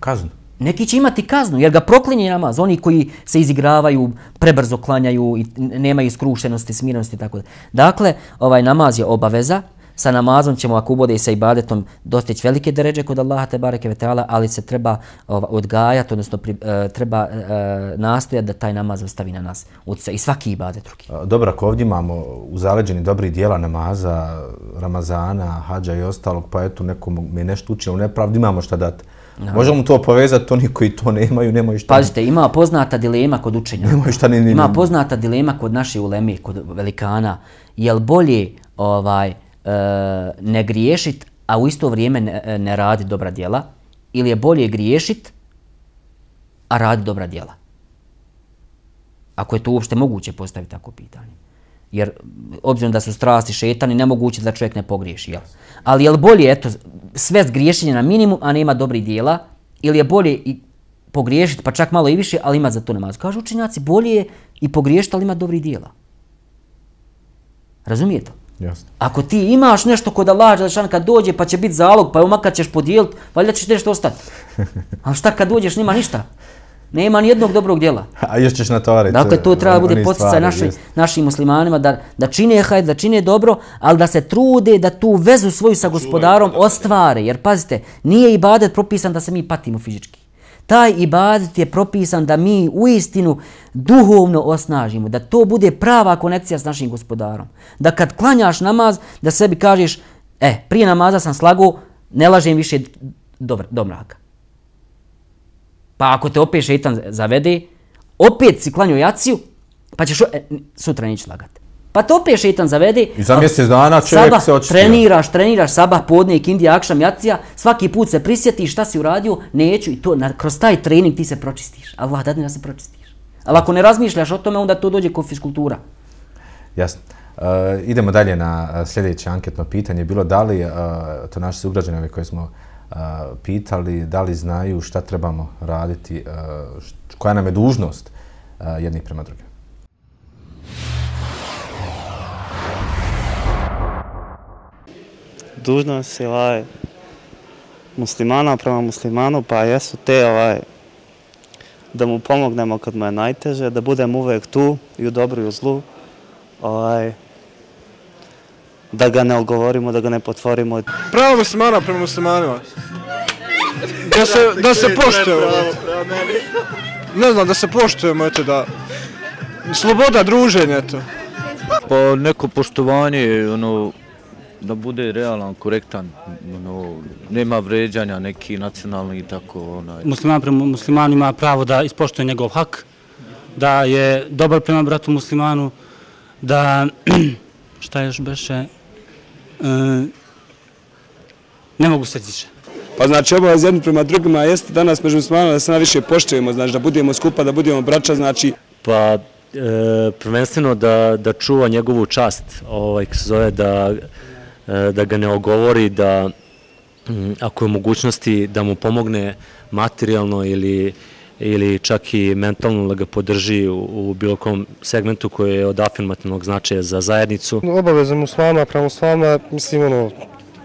kaznu. Neki će imati kaznu, jer ga proklinje namaz. Oni koji se izigravaju, prebrzo klanjaju i nemaju iskrušenosti, smirenosti i tako da. Dakle, ovaj namaz je obaveza. Sa namazom ćemo, ako ubode i sa ibadetom, dostići velike deređe kod Allaha te bareke vetala, ali se treba ovaj, odgajati, odnosno pri, e, treba e, nastojati da taj namaz ostavi na nas. I svaki ibadet drugi. Dobro, ako ovdje imamo u zaleđeni dobri dijela namaza, Ramazana, Hadža i ostalog, pa eto, nekom mi nešto učinio u nepravdi, imamo šta dati. No. Možemo to povezati, oni koji to nemaju, nemaju šta. Pazite, ima poznata dilema kod učenja. Nemaju šta ni, ni, Ima poznata dilema kod naše uleme, kod velikana. Je li bolje ovaj, e, ne griješit, a u isto vrijeme ne, ne radi dobra djela? Ili je bolje griješit, a radi dobra djela? Ako je to uopšte moguće postaviti tako pitanje. Jer obzirom da su strasti šetani, nemoguće da čovjek ne pogriješi. Jel? Ali je li bolje, eto, sve zgriješenje na minimum, a nema dobri dijela, ili je bolje i pogriješiti, pa čak malo i više, ali ima za to namaz. Kažu učenjaci, bolje je i pogriješiti, ali ima dobri dijela. Razumijete? Jasno. Ako ti imaš nešto kod Allah, Đelešan, kad dođe pa će biti zalog, pa evo makar ćeš podijeliti, valjda ćeš nešto ostati. A šta kad dođeš, nima ništa. Nema ni jednog dobrog djela. A još ćeš natovariti. Dakle, to treba bude posticaj naši, našim muslimanima da, da čine hajde, da čine dobro, ali da se trude da tu vezu svoju sa gospodarom ostvare. Jer pazite, nije ibadet propisan da se mi patimo fizički. Taj ibadet je propisan da mi u istinu duhovno osnažimo, da to bude prava konekcija s našim gospodarom. Da kad klanjaš namaz, da sebi kažeš, e, prije namaza sam slago, ne lažem više do, do mraka. Pa ako te opet šeitan zavede, opet si klanio jaciju, pa ćeš e, sutra neći lagati. Pa te opet šeitan zavede. I za mjesec dana čovjek se očistio. Treniraš, treniraš, sabah, podne, kindi, akšam, jacija, svaki put se prisjetiš šta si uradio, neću i to, na, kroz taj trening ti se pročistiš. Allah dadne da se pročistiš. Ali ako ne razmišljaš o tome, onda to dođe kao fiskultura. Jasno. Uh, idemo dalje na sljedeće anketno pitanje. Bilo da li uh, to naši sugrađani koje smo pitali da li znaju šta trebamo raditi, koja nam je dužnost jednih prema drugim. dužnost je ovaj, muslimana prema muslimanu, pa jesu te ovaj, da mu pomognemo kad mu je najteže, da budem uvek tu i u dobru i u zlu, ovaj, da ga ne ogovorimo, da ga ne potvorimo. Pravo muslimana prema muslimanima. Da se, da se poštujemo. Ne znam, da se poštujemo, eto da... Sloboda druženja, eto. Pa neko poštovanje, ono, da bude realan, korektan, ono, nema vređanja neki nacionalni i tako. Onaj. Musliman prema muslimanu ima pravo da ispoštuje njegov hak, da je dobar prema bratu muslimanu, da, šta još beše, ne mogu se tiče. Pa znači ovo jedni prema drugima jeste danas među muslimanima da se najviše poštujemo, znači da budemo skupa, da budemo braća, znači... Pa e, prvenstveno da, da čuva njegovu čast, ovaj, se zove da, e, da ga ne ogovori, da m, ako je mogućnosti da mu pomogne materijalno ili ili čak i mentalno da ga podrži u, u bilo kom segmentu koji je od afirmativnog značaja za zajednicu. Obaveza muslima prema muslima, mislim, ono,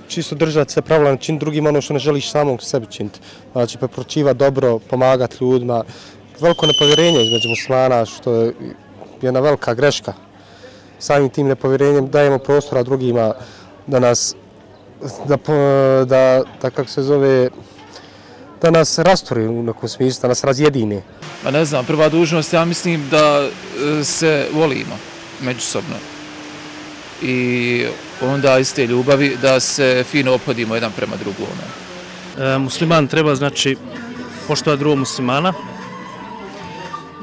čisto držati se pravila, čin drugim ono što ne želiš samog sebi činiti. Znači, preporučiva dobro, pomagati ljudima. Veliko nepovjerenje između muslimana, što je jedna velika greška. Samim tim nepovjerenjem dajemo prostora drugima da nas, da, da, da kako se zove, da nas rastori u nekom smislu, da nas razjedine. Pa ne znam, prva dužnost, ja mislim da e, se volimo međusobno. I onda iz te ljubavi da se fino ophodimo jedan prema drugome. E, musliman treba, znači, poštovati drugog muslimana,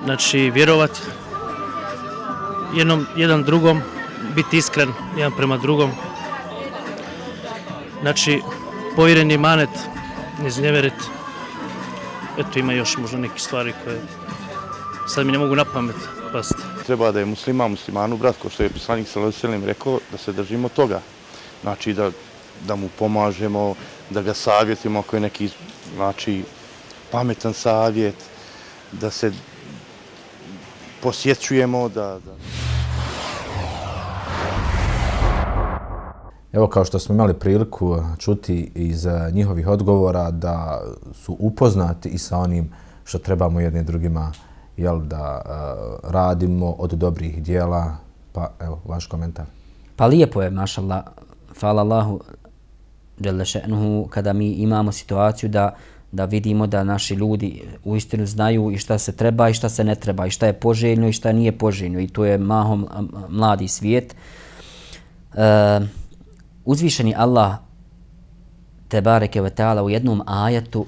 znači, vjerovati jednom, jedan drugom, biti iskren jedan prema drugom. Znači, povjereni manet, ne znjeveriti. Eto, ima još možda neke stvari koje sad mi ne mogu na pamet pasti. Treba da je muslima muslimanu brat, ko što je poslanik Saloselim rekao, da se držimo toga. Znači da, da mu pomažemo, da ga savjetimo ako je neki znači, pametan savjet, da se posjećujemo, da... da... Evo kao što smo imali priliku čuti iz njihovih odgovora da su upoznati i sa onim što trebamo jedni drugima jel, da uh, radimo od dobrih dijela. Pa evo, vaš komentar. Pa lijepo je, mašallah, hvala Allahu, Đelešenuhu, kada mi imamo situaciju da da vidimo da naši ljudi u istinu znaju i šta se treba i šta se ne treba i šta je poželjno i šta nije poželjno i to je mahom mladi svijet. E, uzvišeni Allah te bareke ve taala u jednom ajetu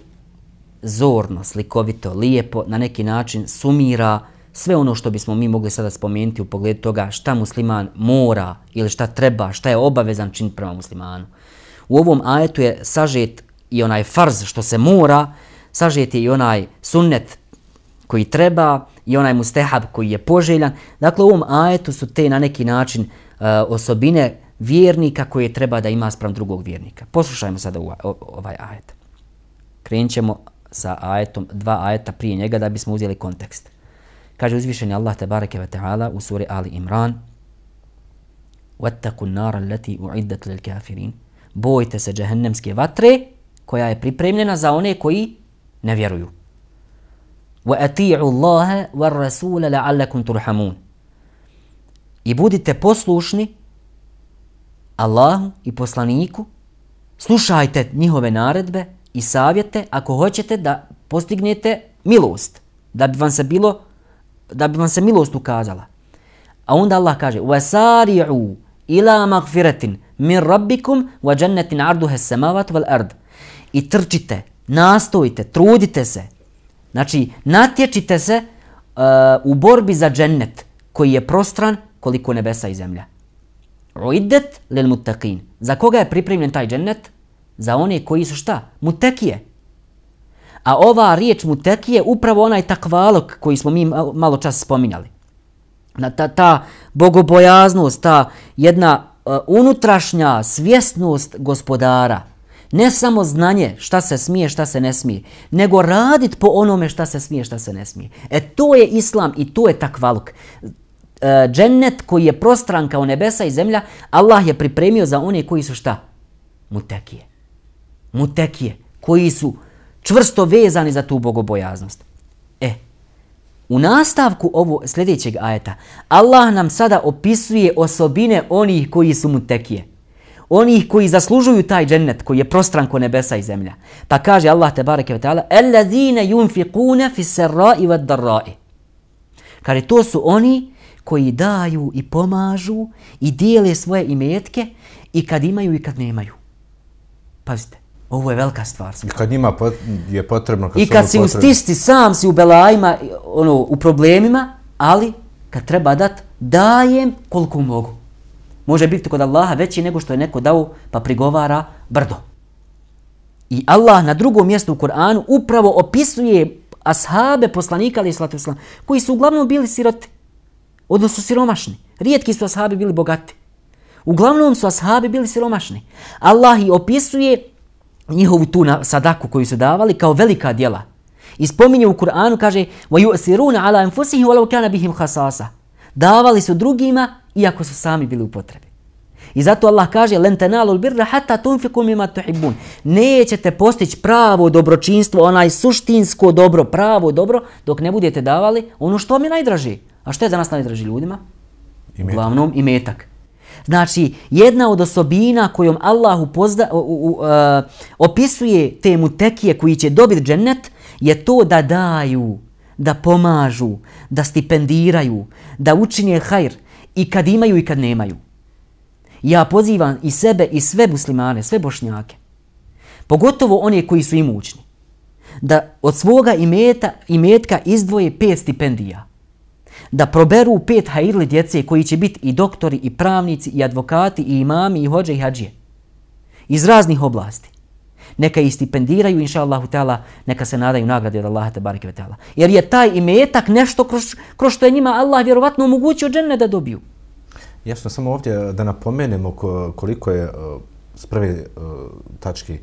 zorno, slikovito, lijepo, na neki način sumira sve ono što bismo mi mogli sada spomenuti u pogledu toga šta musliman mora ili šta treba, šta je obavezan čin prema muslimanu. U ovom ajetu je sažet i onaj farz što se mora, sažet je i onaj sunnet koji treba i onaj mustehab koji je poželjan. Dakle, u ovom ajetu su te na neki način uh, osobine vjernika koje treba da ima sprem drugog vjernika. Poslušajmo sada ovaj ajet. Krenut ćemo sa ajetom, dva ajeta prije njega da bismo uzeli kontekst. Kaže uzvišeni Allah te bareke ve taala u suri Ali Imran: "Wattaqun النَّارَ الَّتِي أُعِدَّتْ لِلْكَافِرِينَ. Bojte se džehennemske vatre koja je pripremljena za one koji ne vjeruju. Wa اللَّهَ وَالرَّسُولَ لَعَلَّكُمْ تُرْحَمُونَ. I budite poslušni Allahu i poslaniku, slušajte njihove naredbe i savjete ako hoćete da postignete milost, da bi vam se bilo da bi vam se milost ukazala. A onda Allah kaže: "Wasari'u ila magfiratin min rabbikum wa jannatin 'arduha as-samawati wal ard." I trčite, nastojite, trudite se. Znači, natječite se uh, u borbi za džennet koji je prostran koliko nebesa i zemlja. Uiddet lil muttaqin. Za koga je pripremljen taj džennet? za one koji su šta? Mutekije. A ova riječ mutekije upravo onaj takvalog koji smo mi malo čas spominjali. Na ta, ta bogobojaznost, ta jedna uh, unutrašnja svjesnost gospodara. Ne samo znanje šta se smije, šta se ne smije, nego radit po onome šta se smije, šta se ne smije. E to je islam i to je takvaluk. E, džennet koji je prostran kao nebesa i zemlja, Allah je pripremio za one koji su šta? Mutekije. Mutekije, koji su čvrsto vezani za tu bogobojaznost. E, u nastavku ovo sljedećeg ajeta, Allah nam sada opisuje osobine onih koji su mutekije. Onih koji zaslužuju taj džennet koji je prostran ko nebesa i zemlja. Pa kaže Allah te bareke ve taala: "Ellezina yunfiquna fi s-sarai wad-darai." Kaže to su oni koji daju i pomažu i dijele svoje imetke i kad imaju i kad nemaju. Pazite, ovo je velika stvar. I kad njima pot, je potrebno... Kad I kad si potrebno... u sam si u belajima, ono, u problemima, ali kad treba dat, dajem koliko mogu. Može biti kod Allaha veći nego što je neko dao, pa prigovara brdo. I Allah na drugom mjestu u Koranu upravo opisuje ashabe poslanika, ali koji su uglavnom bili siroti, odnosno siromašni. Rijetki su ashabi bili bogati. Uglavnom su ashabi bili siromašni. Allah ih opisuje njihovu tu sadaku koju su davali kao velika djela. I spominje u Kur'anu, kaže وَيُؤْسِرُونَ عَلَى أَنفُسِهِ وَلَوْ كَانَ بِهِمْ خَسَاسَ Davali su drugima, iako su sami bili u potrebi. I zato Allah kaže لَنْ تَنَالُوا الْبِرَّ حَتَّى تُنْفِقُوا مِمَا تُحِبُّونَ Nećete postići pravo dobročinstvo, onaj suštinsko dobro, pravo dobro, dok ne budete davali ono što vam je najdraži. A što je za nas najdraži ljudima? Imetak. Uglavnom, imetak. Znači, jedna od osobina kojom Allah upozda, u, u, uh, opisuje te mutekije koji će dobiti džennet je to da daju, da pomažu, da stipendiraju, da učinje hajr i kad imaju i kad nemaju. Ja pozivam i sebe i sve muslimane, sve bošnjake, pogotovo one koji su imućni, da od svoga imeta, imetka izdvoje pet stipendija da proberu pet hajirli djece koji će biti i doktori, i pravnici, i advokati, i imami, i hođe, i hađije. Iz raznih oblasti. Neka ih stipendiraju, inša Allahu ta'ala, neka se nadaju nagrade od Allaha te barike ta'ala. Jer je taj imetak nešto kroz, kroz što je njima Allah vjerovatno omogućio džene da dobiju. Jasno, samo ovdje da napomenemo koliko je e, s prve e, tački e,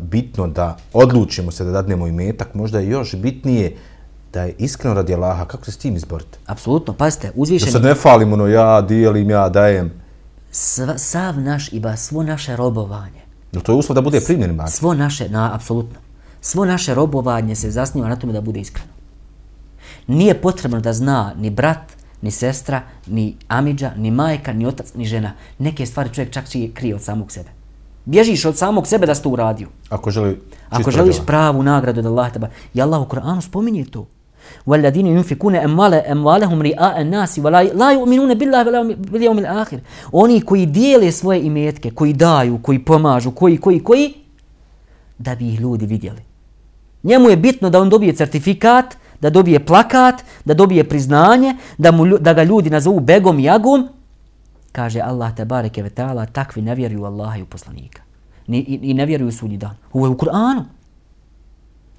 bitno da odlučimo se da dadnemo imetak, možda je još bitnije da je iskreno radi Allaha, kako se s tim izborite? Apsolutno, pazite, uzvišeni... Da se ne falim, ono, ja dijelim, ja dajem. Sva, sav naš, iba svo naše robovanje. No to je uslov da bude primjen, bar. Svo naše, na, apsolutno. Svo naše robovanje se zasniva na tome da bude iskreno. Nije potrebno da zna ni brat, ni sestra, ni amidža, ni majka, ni otac, ni žena. Neke stvari čovjek čak krije od samog sebe. Bježiš od samog sebe da ste uradio. Ako želi Ako želiš pravu nagradu od Allaha, i Allah u Kur'anu spominje to. والذين ينفقون اموالهم رئاء الناس ولا لا يؤمنون بالله ولا باليوم الاخر oni koji dijele svoje imetke koji daju koji pomažu koji koji koji da bi ih ljudi vidjeli njemu je bitno da on dobije certifikat da dobije plakat da dobije priznanje da mu da ga ljudi nazovu begom i agom kaže Allah te bareke ve taala takvi ne vjeruju Allaha i u poslanika ni i, i ne vjeruju u sudnji dan ovo je u Kur'anu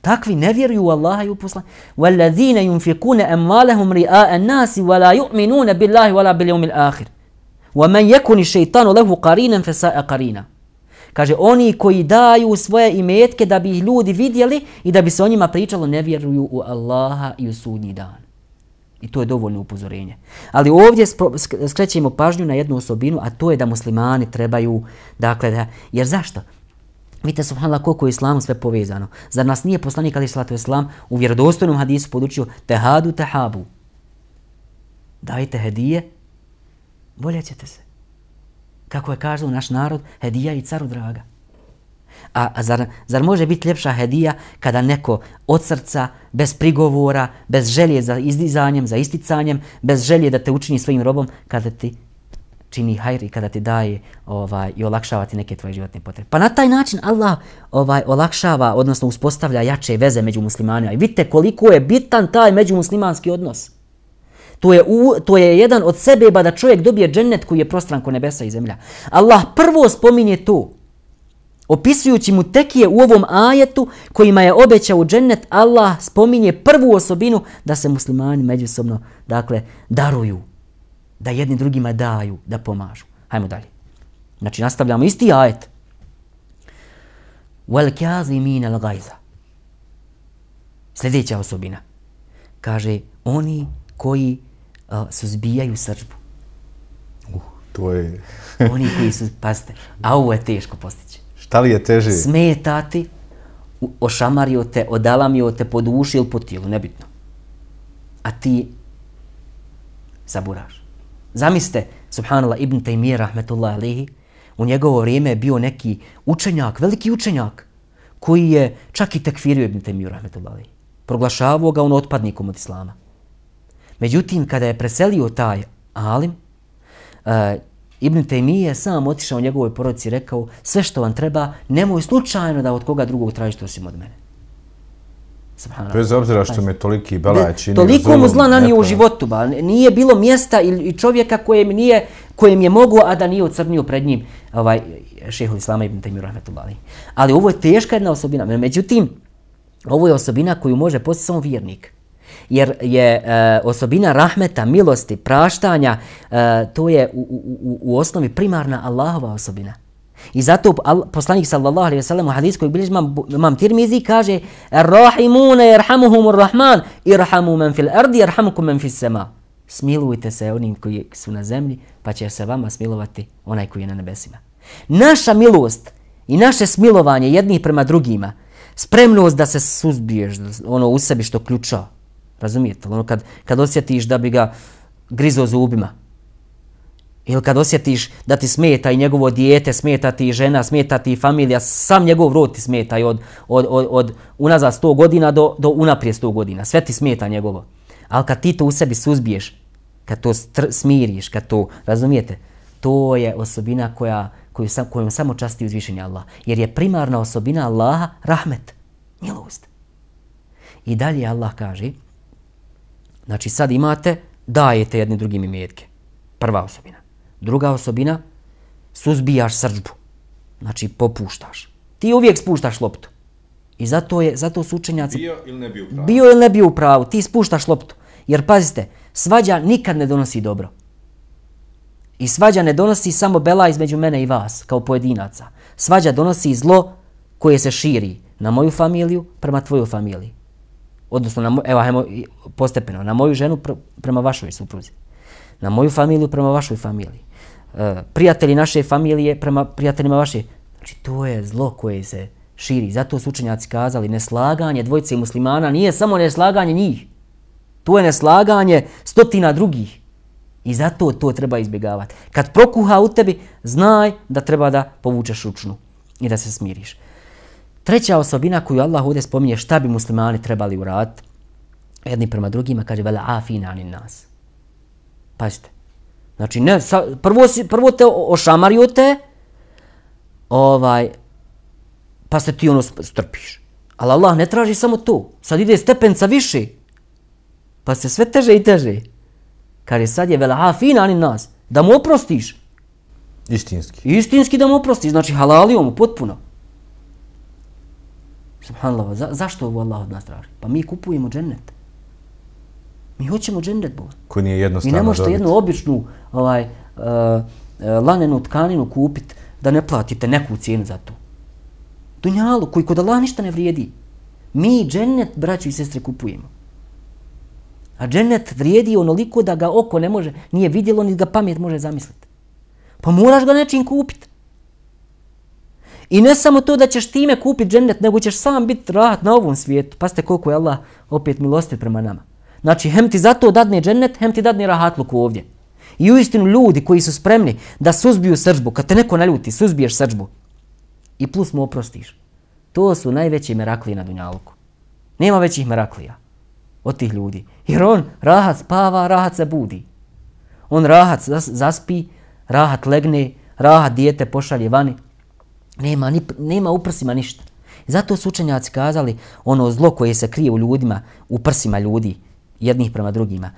Takvi ne vjeruju u Allaha i u poslanika. وَالَّذِينَ يُنْفِقُونَ أَمْوَالَهُمْ رِآءَ النَّاسِ وَلَا يُؤْمِنُونَ بِاللَّهِ وَلَا بِالْيَوْمِ الْآخِرِ وَمَنْ يَكُنِ الشَّيْطَانُ لَهُ قَرِينًا فَسَاءَ قَرِينًا Kaže, oni koji daju svoje imetke da bi ih ljudi vidjeli i da bi se o njima pričalo, ne vjeruju u Allaha i u sudnji dan. I to je dovoljno upozorenje. Ali ovdje skrećemo pažnju na jednu osobinu, a to je da muslimani trebaju, dakle, da, jer zašto? Vidite, subhanallah, koliko je islamu sve povezano. Zar nas nije poslanik Ali Salatu Islam u vjerodostojnom hadisu podučio tehadu tehabu. Dajte hedije, bolje ćete se. Kako je kažu naš narod, hedija i caru draga. A, a zar, zar može biti ljepša hedija kada neko od srca, bez prigovora, bez želje za izdizanjem, za isticanjem, bez želje da te učini svojim robom, kada ti čini hajr i kada ti daje ovaj, i olakšava ti neke tvoje životne potrebe. Pa na taj način Allah ovaj olakšava, odnosno uspostavlja jače veze među muslimanima. I vidite koliko je bitan taj međumuslimanski odnos. To je, u, to je jedan od sebeba da čovjek dobije džennet koji je prostran ko nebesa i zemlja. Allah prvo spominje to. Opisujući mu tekije u ovom ajetu kojima je obećao džennet, Allah spominje prvu osobinu da se muslimani međusobno dakle, daruju da jedni drugima daju, da pomažu. Hajmo dalje. Znači, nastavljamo isti ajet. Wal kazimin al gajza. Sljedeća osobina. Kaže, oni koji uh, suzbijaju srđbu. Uh, to je... oni koji su, pazite, a ovo je teško postići. Šta li je teže? Smetati, ošamario te, odalamio te po duši ili po tijelu, nebitno. A ti zaburaš. Zamiste, subhanallah, Ibn Taymiyyah, rahmetullah alihi, u njegovo vrijeme je bio neki učenjak, veliki učenjak, koji je čak i tekfirio Ibn Taymiyyah, rahmetullah alihi. Proglašavao ga on otpadnikom od Islama. Međutim, kada je preselio taj alim, uh, Ibn Taymiyyah je sam otišao u njegovoj porodici i rekao sve što vam treba, nemoj slučajno da od koga drugog tražite osim od mene. Bez obzira što me toliki belaj Be- činio. Toliko mu zla nanio u životu, ba. Nije bilo mjesta i čovjeka kojem nije kojem je mogao, a da nije ocrnio pred njim ovaj, šehol Islama ibn Taymi rahmetullahi. Ali ovo je teška jedna osobina. Međutim, ovo je osobina koju može postati samo vjernik. Jer je e, osobina rahmeta, milosti, praštanja, e, to je u, u, u osnovi primarna Allahova osobina. I zato poslanik sallallahu alejhi ve sellem u hadisu koji bilježi imam, imam Tirmizi kaže Rahimuna yarhamuhumur rahman irhamu man fil ardi yarhamukum man fis sama. Smilujte se onim koji su na zemlji, pa će se vama smilovati onaj koji je na nebesima. Naša milost i naše smilovanje jednih prema drugima, spremnost da se suzbiješ, ono u sebi što ključa, razumijete? Ono kad, kad osjetiš da bi ga grizo zubima, ili kad osjetiš da ti smeta i njegovo dijete, smeta ti žena, smeta ti familija, sam njegov rod ti smeta i od, od, od, od unazad 100 godina do, do unaprijed 100 godina. Sve ti smeta njegovo. Ali kad ti to u sebi suzbiješ, kad to smiriš, kad to, razumijete, to je osobina koja, koju sam, kojom samo časti uzvišenje Allah. Jer je primarna osobina Allaha rahmet, milost. I dalje Allah kaže, znači sad imate, dajete jedni drugim imetke. Prva osobina. Druga osobina, suzbijaš srđbu. Znači popuštaš. Ti uvijek spuštaš loptu. I zato je zato su učenjaci Bio ili ne bio u pravu? bio ili ne bio u pravu, ti spuštaš loptu. Jer pazite, svađa nikad ne donosi dobro. I svađa ne donosi samo bela između mene i vas, kao pojedinaca. Svađa donosi zlo koje se širi na moju familiju prema tvojoj familiji. Odnosno, na, mo- evo, hajmo postepeno, na moju ženu pr prema vašoj supruzi. Na moju familiju prema vašoj familiji. E, prijatelji naše familije prema prijateljima vaše. Znači, to je zlo koje se širi. Zato su učenjaci kazali, neslaganje dvojice muslimana nije samo neslaganje njih. To je neslaganje stotina drugih. I zato to treba izbjegavati. Kad prokuha u tebi, znaj da treba da povučeš ručnu i da se smiriš. Treća osobina koju Allah ovdje spominje šta bi muslimani trebali uraditi, jedni prema drugima, kaže vela afina anin nas. Pazite. Znači, ne, sa, prvo, si, prvo te ošamario te, ovaj, pa se ti ono strpiš. Ali Allah ne traži samo to. Sad ide stepenca više. Pa se sve teže i teže. Kaže, sad je vela afina anin nas. Da mu oprostiš. Istinski. Istinski da mu oprostiš. Znači, halalio mu potpuno. Subhanallah, za, zašto ovo Allah od nas traži? Pa mi kupujemo džennet. Mi hoćemo džennet, Boga. Koji nije Mi jednostavno ne možete dobiti. jednu običnu ovaj, uh, lanenu tkaninu kupit da ne platite neku cijenu za to. Dunjalu koji kod Allah ništa ne vrijedi. Mi džennet, braći i sestre, kupujemo. A džennet vrijedi onoliko da ga oko ne može, nije vidjelo, ni ga pamet može zamisliti. Pa moraš ga nečim kupiti. I ne samo to da ćeš time kupiti džennet, nego ćeš sam biti rahat na ovom svijetu. Pazite koliko je Allah opet milostiv prema nama. Znači, hem ti zato dadne džennet, hem ti dadne rahatluku ovdje. I uistinu ljudi koji su spremni da suzbiju srđbu, kad te neko naljuti, suzbiješ srđbu i plus mu oprostiš. To su najveći meraklije na Dunjaluku. Nema većih meraklija od tih ljudi. Jer on rahat spava, rahat se budi. On rahat zaspi, rahat legne, rahat dijete pošalje vani. Nema, ni, nema u prsima ništa. Zato su učenjaci kazali ono zlo koje se krije u ljudima, u prsima ljudi, jednih prema drugima.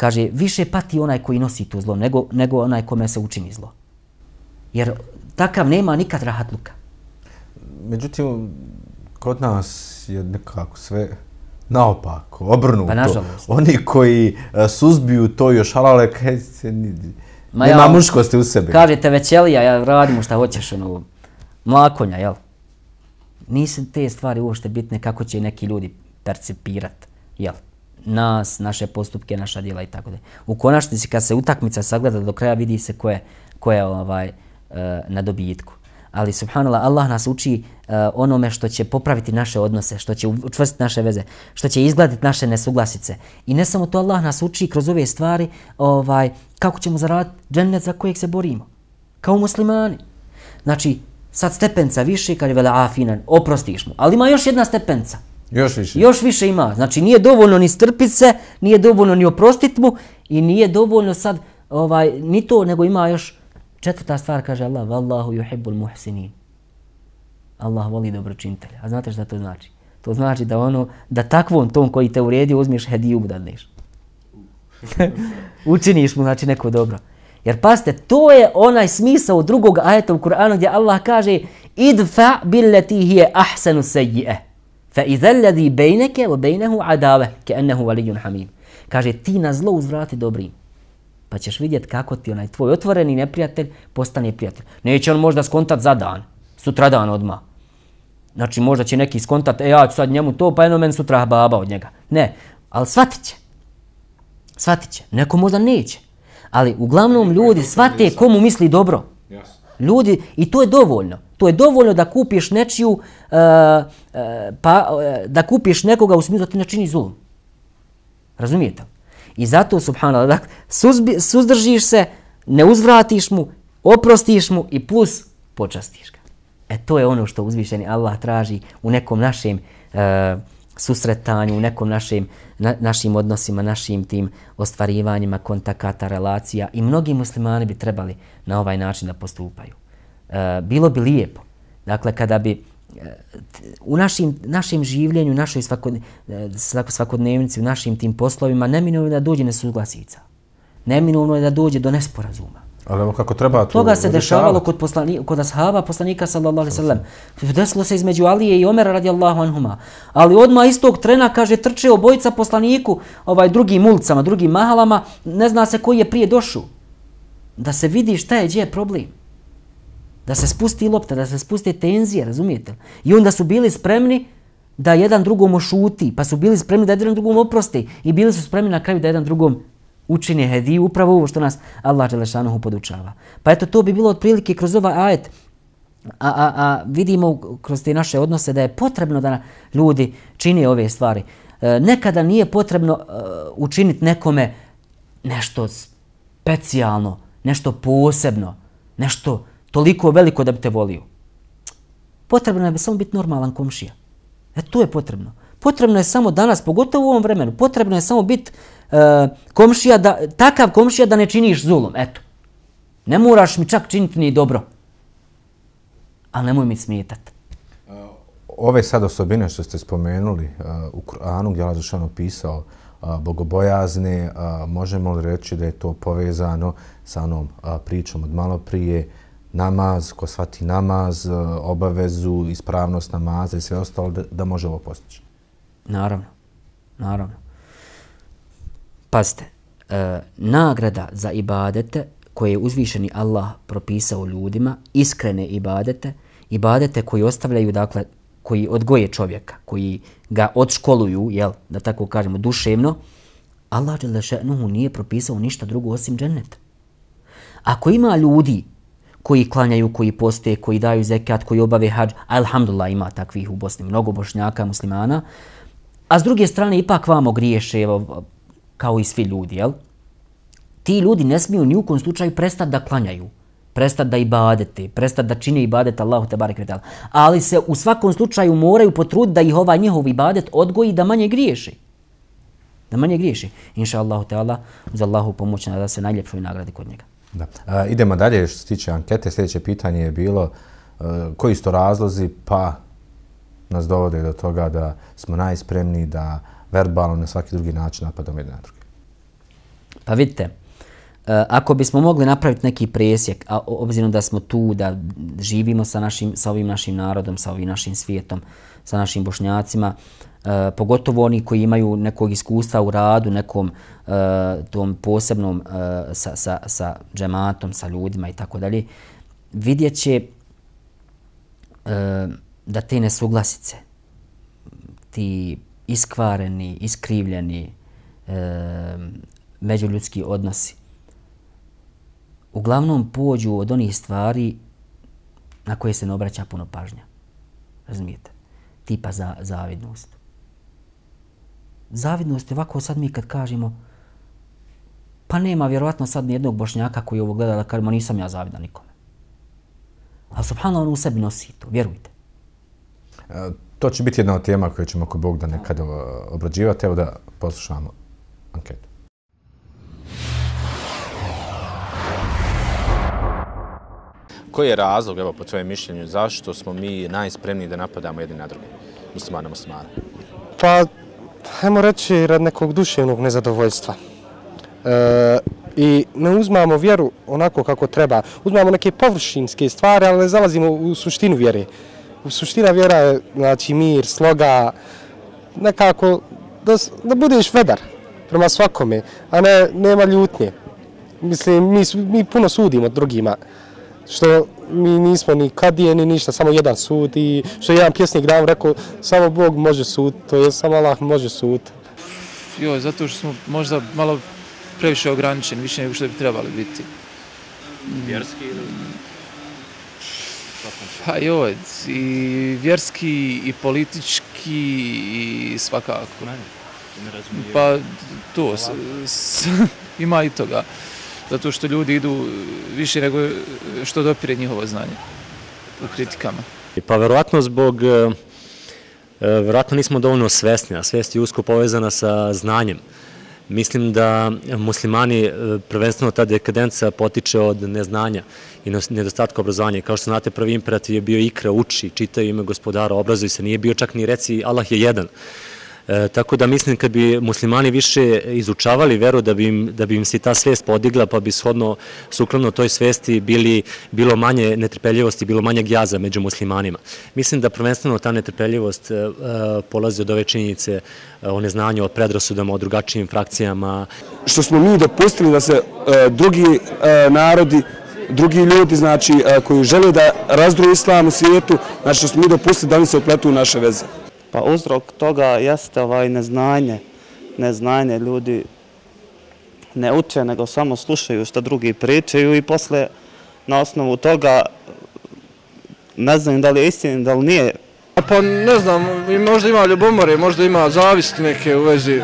Kaže, više pati onaj koji nosi to zlo, nego, nego onaj kome se učini zlo. Jer takav nema nikad rahatluka. Međutim, kod nas je nekako sve naopako, obrnuto. Pa nažalost. Oni koji e, suzbiju to još halale, kaj se ni... Ma nema ja- muškosti u sebi. Kažete većelija, ja radimo šta hoćeš, ono, mlakonja, jel? Nisu te stvari uopšte bitne kako će neki ljudi percipirat, jel? Nas, naše postupke, naša djela i tako dalje. U konačnici kad se utakmica sagleda do kraja vidi se ko je, ko je ovaj, e, na dobitku. Ali, subhanallah, Allah nas uči uh, onome što će popraviti naše odnose, što će učvrstiti naše veze, što će izgladiti naše nesuglasice. I ne samo to, Allah nas uči kroz ove stvari ovaj kako ćemo zaraditi džennet za kojeg se borimo. Kao muslimani. Znači, sad stepenca više, kad je vela afinan, oprostiš mu. Ali ima još jedna stepenca. Još više. Još više ima. Znači, nije dovoljno ni strpiti se, nije dovoljno ni oprostiti mu i nije dovoljno sad, ovaj, ni to, nego ima još četvrta stvar, kaže Allah, Wallahu yuhibbul muhsinin. Allah voli dobročinitelja. A znate šta to znači? To znači da ono, da takvom tom koji te uredio uzmiš hediju mu dadneš. Učiniš mu, znači, neko dobro. Jer paste, to je onaj smisao drugog ajeta u Kur'anu gdje Allah kaže idfa billati hiye ahsanu sayyi'ah alladhi baynaka wa baynahu adawa ka'annahu waliyyun hamim. Kaže ti na zlo uzvrati dobrim. Pa ćeš vidjeti kako ti onaj tvoj otvoreni neprijatelj postane prijatelj. Neće on možda skontat za dan, sutra dan odma. Znači možda će neki skontat, e ja ću sad njemu to, pa jedno men sutra baba od njega. Ne, ali shvatit će. Shvatit će. Neko možda neće. Ali uglavnom ljudi shvate komu misli dobro. Ljudi, i to je dovoljno. To je dovoljno da kupiš nečiju, uh, uh, pa, uh, da kupiš nekoga u smislu da ti ne čini zulum. Razumijete? I zato, subhanallah, da suzbi, suzdržiš se, ne uzvratiš mu, oprostiš mu i plus počastiš ga. E to je ono što uzvišeni Allah traži u nekom našem uh, susretanju, u nekom našem, na, našim odnosima, našim tim ostvarivanjima, kontakata, relacija i mnogi muslimani bi trebali na ovaj način da postupaju. E, bilo bi lijepo, dakle, kada bi e, u našim, našem življenju, našoj svakod, e, svakodnevnici, u našim tim poslovima, neminovno je da dođe nesuglasica. Neminovno je da dođe do nesporazuma. Ali evo kako treba tu Toga se dešavalo kod, poslani, kod ashaba poslanika sallallahu alaihi sallam. Desilo se između Alije i Omera radijallahu anhuma. Ali odmah istog trena, kaže, trče obojica poslaniku ovaj drugim ulicama, drugim mahalama, ne zna se koji je prije došao. Da se vidi šta je, gdje je problem. Da se spusti lopta, da se spusti tenzije, razumijete? I onda su bili spremni da jedan drugom ošuti, pa su bili spremni da jedan drugom oprosti i bili su spremni na kraju da jedan drugom učini hedi, upravo ovo što nas Allah Đelešanuhu podučava. Pa eto, to bi bilo otprilike kroz ovaj ajet, a, a, a vidimo kroz te naše odnose da je potrebno da ljudi čini ove stvari. E, nekada nije potrebno e, učiniti nekome nešto specijalno, nešto posebno, nešto toliko veliko da bi te volio. Potrebno je samo biti normalan komšija. E to je potrebno. Potrebno je samo danas, pogotovo u ovom vremenu, potrebno je samo biti E, komšija da, takav komšija da ne činiš zulom, eto. Ne moraš mi čak činiti ni dobro. Ali nemoj mi smijetat. E, ove sad osobine što ste spomenuli uh, u Kur'anu gdje je Lazušan pisao e, uh, bogobojazne, uh, možemo li reći da je to povezano sa onom pričom od malo prije, namaz, ko shvati namaz, e, obavezu, ispravnost namaza i sve ostalo da, da može ovo postići? Naravno, naravno. Pazite, e, nagrada za ibadete koje je uzvišeni Allah propisao ljudima, iskrene ibadete, ibadete koji ostavljaju, dakle, koji odgoje čovjeka, koji ga odškoluju, jel, da tako kažemo, duševno, Allah Đelešenuhu nije propisao ništa drugo osim džennet. Ako ima ljudi koji klanjaju, koji poste, koji daju zekat, koji obave hađ, alhamdulillah ima takvih u Bosni, mnogo bošnjaka, muslimana, a s druge strane ipak vamo griješe, evo, kao i svi ljudi, jel? Ti ljudi ne smiju ni u kom slučaju prestati da klanjaju, prestati da ibadete, prestati da čine ibadet Allahu te barek vetala. Ali se u svakom slučaju moraju potruditi da ih ovaj njihov ibadet odgoji da manje griješi. Da manje griješi. Inša Allahu te Allah, uz Allahu pomoć da se najljepšoj nagradi kod njega. Da. A, idemo dalje što se tiče ankete. Sljedeće pitanje je bilo a, koji su to razlozi pa nas dovode do toga da smo najspremniji da verbalno na svaki drugi način napadamo jedne na druge. Pa vidite, e, ako bismo mogli napraviti neki presjek, a obzirom da smo tu, da živimo sa, našim, sa ovim našim narodom, sa ovim našim svijetom, sa našim bošnjacima, e, pogotovo oni koji imaju nekog iskustva u radu, nekom e, tom posebnom eh, sa, sa, sa džematom, sa ljudima i tako dalje, vidjet će da te nesuglasice, ti iskvareni, iskrivljeni e, međuljudski odnosi. Uglavnom pođu od onih stvari na koje se ne obraća puno pažnja. Razumijete? Tipa za zavidnost. Zavidnost je ovako sad mi kad kažemo pa nema vjerovatno sad ni jednog bošnjaka koji ovo gleda da kažemo nisam ja zavidan nikome. Ali subhanallah on u sebi nosi to, vjerujte. E, to će biti jedna od tema koje ćemo ako Bog da nekad obrađivati. Evo da poslušamo anketu. Koji je razlog, evo, po tvojem mišljenju, zašto smo mi najspremniji da napadamo jedni na druge, muslimana muslimana? Pa, hajmo reći, rad nekog duševnog nezadovoljstva. E, I ne uzmamo vjeru onako kako treba. Uzmamo neke površinske stvari, ali ne zalazimo u suštinu vjere. U suština vjera je, znači, mir, sloga, nekako da, da budeš vedar prema svakome, a ne, nema ljutnje. Mislim, mi, mi puno sudimo drugima što mi nismo ni kadije ni ništa, samo jedan sud i što je jedan pjesnik dan rekao, samo Bog može sud, to je samo Allah može sud. Jo, zato što smo možda malo previše ograničeni, više nego što bi trebali biti. Vjerski ili? Pa joj, i vjerski, i politički, i svakako. Ne, ne razumijem. Pa to, s, s, ima i toga zato što ljudi idu više nego što dopire njihovo znanje u kritikama. Pa verovatno zbog, e, e, verovatno nismo dovoljno svesni, a svest je usko povezana sa znanjem. Mislim da muslimani, e, prvenstveno ta dekadenca potiče od neznanja i nedostatka obrazovanja. Kao što znate, prvi imperativ je bio ikra, uči, čitaju ime gospodara, obrazuj se. Nije bio čak ni reci Allah je jedan. E, tako da mislim kad bi muslimani više izučavali veru da bi im, da bi im se ta svest podigla pa bi shodno sukladno toj svesti bili, bilo manje netrpeljivosti, bilo manje gjaza među muslimanima. Mislim da prvenstveno ta netrpeljivost e, e polazi od ove činjenice e, o neznanju, o predrasudama, o drugačijim frakcijama. Što smo mi dopustili da se e, drugi e, narodi drugi ljudi znači, e, koji žele da razdruju islam u svijetu, znači što smo mi dopustili da oni se upletu u naše veze. Pa uzrok toga jeste ovaj neznanje. Neznanje ljudi ne uče, nego samo slušaju što drugi pričaju i posle na osnovu toga ne znam da li je istin, da li nije. Pa ne znam, možda ima ljubomore, možda ima zavisti neke u vezi.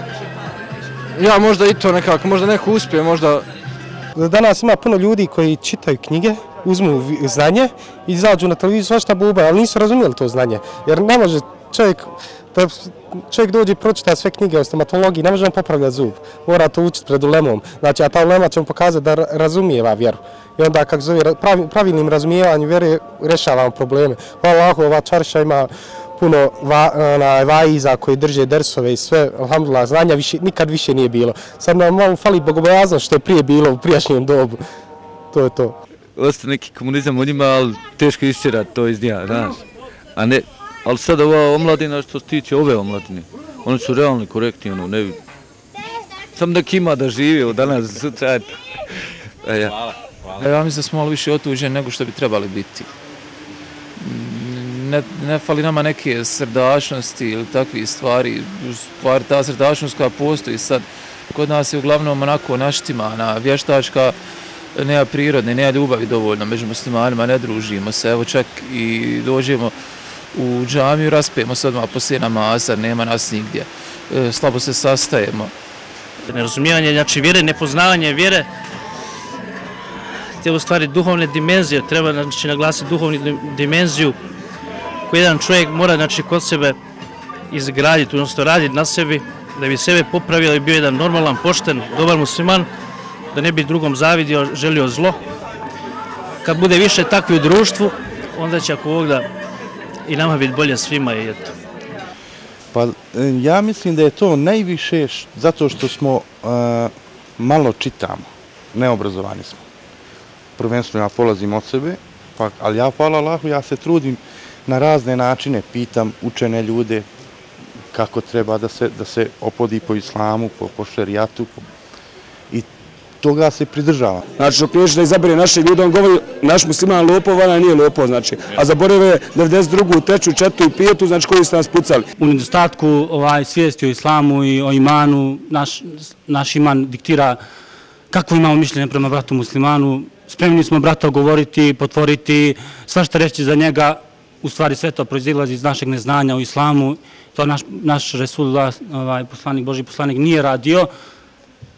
Ja možda i to nekako, možda neko uspije, možda... Danas ima puno ljudi koji čitaju knjige, uzmu znanje i izađu na televiziju svašta buba, ali nisu razumijeli to znanje. Jer ne može čovjek, da čovjek dođe i pročita sve knjige o stomatologiji, ne može popravljati zub. Mora to učiti pred ulemom. Znači, a ta ulema će mu pokazati da razumijeva vjeru. I onda, kako zove, pravilnim razumijevanjem vjere, rešavamo probleme. Hvala Allahu, ova čarša ima puno va, na, vajiza koji drže dersove i sve, alhamdulillah, znanja više, nikad više nije bilo. Sad nam malo fali bogobojaznost što je prije bilo u prijašnjem dobu. To je to. Osta neki komunizam u njima, ali teško istirati to iz njega, znaš. A ne, Ali sad ova omladina što se tiče ove omladine, oni su realni, korektni, ono, ne vidim. Sam nek ima da živi od danas, sutra, eto. E, ja. Hvala, hvala. Ja mislim da smo malo više otuženi nego što bi trebali biti. Ne, ne fali nama neke srdačnosti ili takve stvari. Stvar, ta srdačnost koja postoji sad, kod nas je uglavnom onako naštima, na vještačka, nema prirodne, nema ljubavi dovoljno među muslimanima, ne družimo se, evo čak i dođemo, u džamiju, raspijemo se odmah poslije namaza, nema nas nigdje. E, slabo se sastajemo. Nerazumijevanje, znači vjere, nepoznavanje vjere, te u stvari duhovne dimenzije, treba znači, naglasiti duhovnu dimenziju koju jedan čovjek mora znači, kod sebe izgraditi, odnosno raditi na sebi, da bi sebe popravio, da bi bio jedan normalan, pošten, dobar musliman, da ne bi drugom zavidio, želio zlo. Kad bude više takvi u društvu, onda će ako Bog da i nama biti bolje svima i eto. Pa e, ja mislim da je to najviše zato što smo uh, malo čitamo, neobrazovani smo. Prvenstveno ja polazim od sebe, pa, ali ja hvala Allahu, ja se trudim na razne načine, pitam učene ljude kako treba da se, da se opodi po islamu, po, po šerijatu, po, toga se pridržava. Znači, što priješ da izabere naše ljude, on govori naš musliman lopov, ona nije lopov, znači. A zaborave 92. treću, četvrtu i pijetu, znači koji ste nas pucali. U nedostatku ovaj, svijesti o islamu i o imanu, naš, naš iman diktira kako imamo mišljenje prema bratu muslimanu, spremni smo brata govoriti, potvoriti, svašta reći za njega, u stvari sve to proizilazi iz našeg neznanja u islamu, to naš, naš Resulullah, ovaj, poslanik, Boži poslanik, nije radio,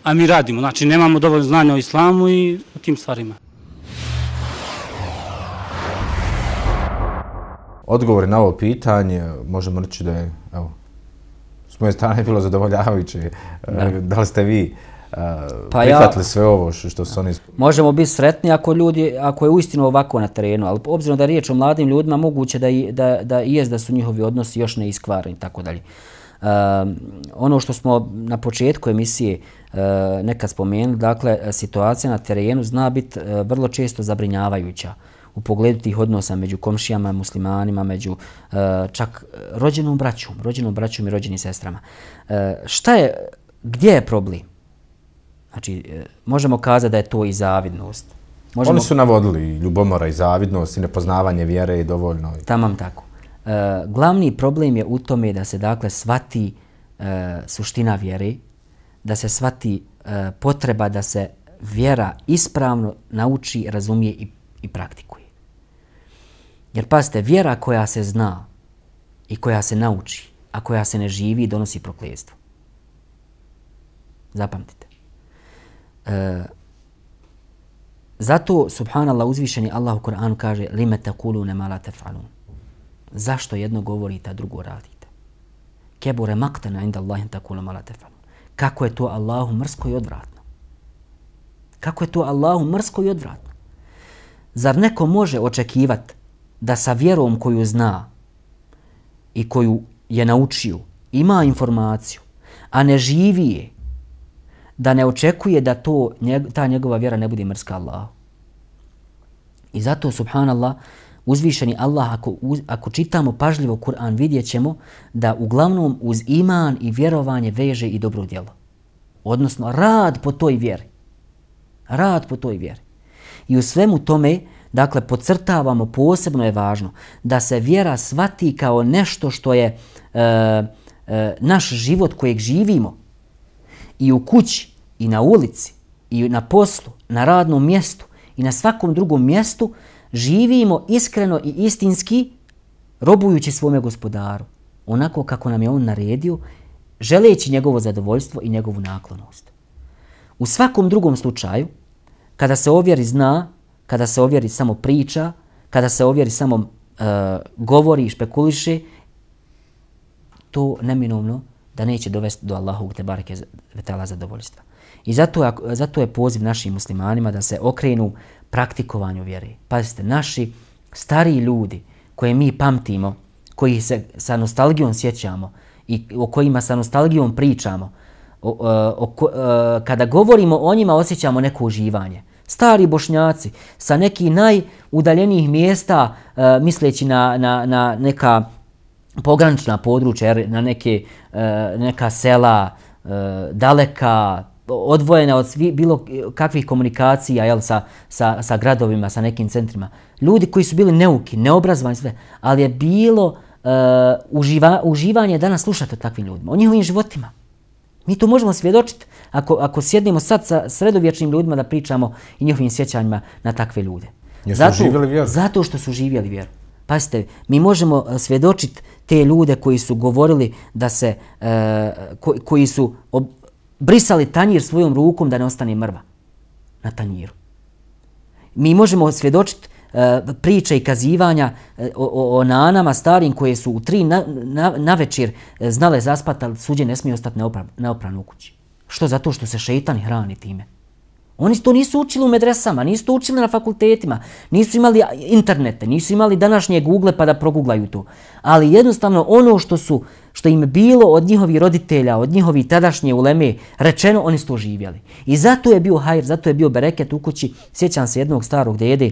a mi radimo. Znači, nemamo dovoljno znanja o islamu i o tim stvarima. Odgovori na ovo pitanje, možemo reći da je, evo, s moje strane bilo zadovoljavajuće. Da, da li ste vi pa prihvatili ja, sve ovo što, što su oni... Možemo biti sretni ako ljudi, ako je uistinu ovako na terenu, ali obzirom da je riječ o mladim ljudima, moguće da, i, da, da i jest da su njihovi odnosi još ne iskvareni i tako dalje. Uh, ono što smo na početku emisije uh, nekad spomenuli, dakle, situacija na terenu zna biti uh, vrlo često zabrinjavajuća u pogledu tih odnosa među komšijama, muslimanima, među uh, čak rođenom braćom, rođenom braćom i rođenim sestrama. Šta je, gdje je problem? Znači, e, možemo kazati da je to i zavidnost. Možemo... Oni su navodili ljubomora i zavidnost i nepoznavanje vjere i dovoljno. Tamam tako. E, glavni problem je u tome da se dakle svati e, suština vjere, da se svati e, potreba da se vjera ispravno nauči, razumije i, i praktikuje. Jer pazite, vjera koja se zna i koja se nauči, a koja se ne živi, donosi prokljestvo. Zapamtite. E, zato, subhanallah, uzvišeni Allah u Koranu kaže lime takulu ne mala tefalun. Zašto jedno govorite, a drugo radite? Kebure maktana inda Allahin takulu mala tefalun. Kako je to Allahu mrsko i odvratno? Kako je to Allahu mrsko i odvratno? Zar neko može očekivati da sa vjerom koju zna i koju je naučio, ima informaciju, a ne živi je, da ne očekuje da to ta njegova vjera ne bude mrska Allahu. I zato, subhanallah, uzvišeni Allah, ako, uz, ako čitamo pažljivo Kur'an, vidjet ćemo da uglavnom uz iman i vjerovanje veže i dobro djelo. Odnosno, rad po toj vjeri. Rad po toj vjeri. I u svemu tome, dakle, podcrtavamo, posebno je važno, da se vjera svati kao nešto što je e, e, naš život kojeg živimo, i u kući, i na ulici, i na poslu, na radnom mjestu i na svakom drugom mjestu, živimo iskreno i istinski, robujući svome gospodaru, onako kako nam je on naredio, želeći njegovo zadovoljstvo i njegovu naklonost. U svakom drugom slučaju, kada se ovjeri zna, kada se ovjeri samo priča, kada se ovjeri samo uh, govori i špekuliše, to neminovno da neće dovesti do Allahovog te bareke vetala zadovoljstva. I zato je, zato je poziv našim muslimanima da se okrenu praktikovanju vjere. Pazite, naši stari ljudi koje mi pamtimo, koji se sa nostalgijom sjećamo i o kojima sa nostalgijom pričamo, o, e, o, o, e, kada govorimo o njima osjećamo neko uživanje. Stari bošnjaci sa neki najudaljenijih mjesta, e, misleći na, na, na neka pogranična područja, na neke, neka sela, daleka, odvojena od svi, bilo kakvih komunikacija jel, sa, sa, sa gradovima, sa nekim centrima. Ljudi koji su bili neuki, neobrazovani sve, ali je bilo uh, uživa, uživanje danas slušati o takvim ljudima, o njihovim životima. Mi to možemo svjedočiti ako, ako sjednemo sad sa sredovječnim ljudima da pričamo i njihovim sjećanjima na takve ljude. Jesu zato, živjeli vjeru? Zato što su živjeli vjeru. Pazite, mi možemo svjedočiti te ljude koji su govorili da se, uh, ko, koji su ob, brisali tanjir svojom rukom da ne ostane mrva na tanjiru. Mi možemo svjedočiti e, priče i kazivanja uh, o, o, nanama starim koje su u tri na, na, na večer e, znale zaspati, ali suđe ne smije ostati neopran u kući. Što? Zato što se šeitan hrani time. Oni to nisu učili u medresama, nisu to učili na fakultetima, nisu imali internete, nisu imali današnje Google pa da proguglaju to. Ali jednostavno ono što su što im bilo od njihovih roditelja, od njihovih tadašnje uleme rečeno, oni su to živjeli. I zato je bio hajr, zato je bio bereket u kući. Sjećam se jednog starog dede,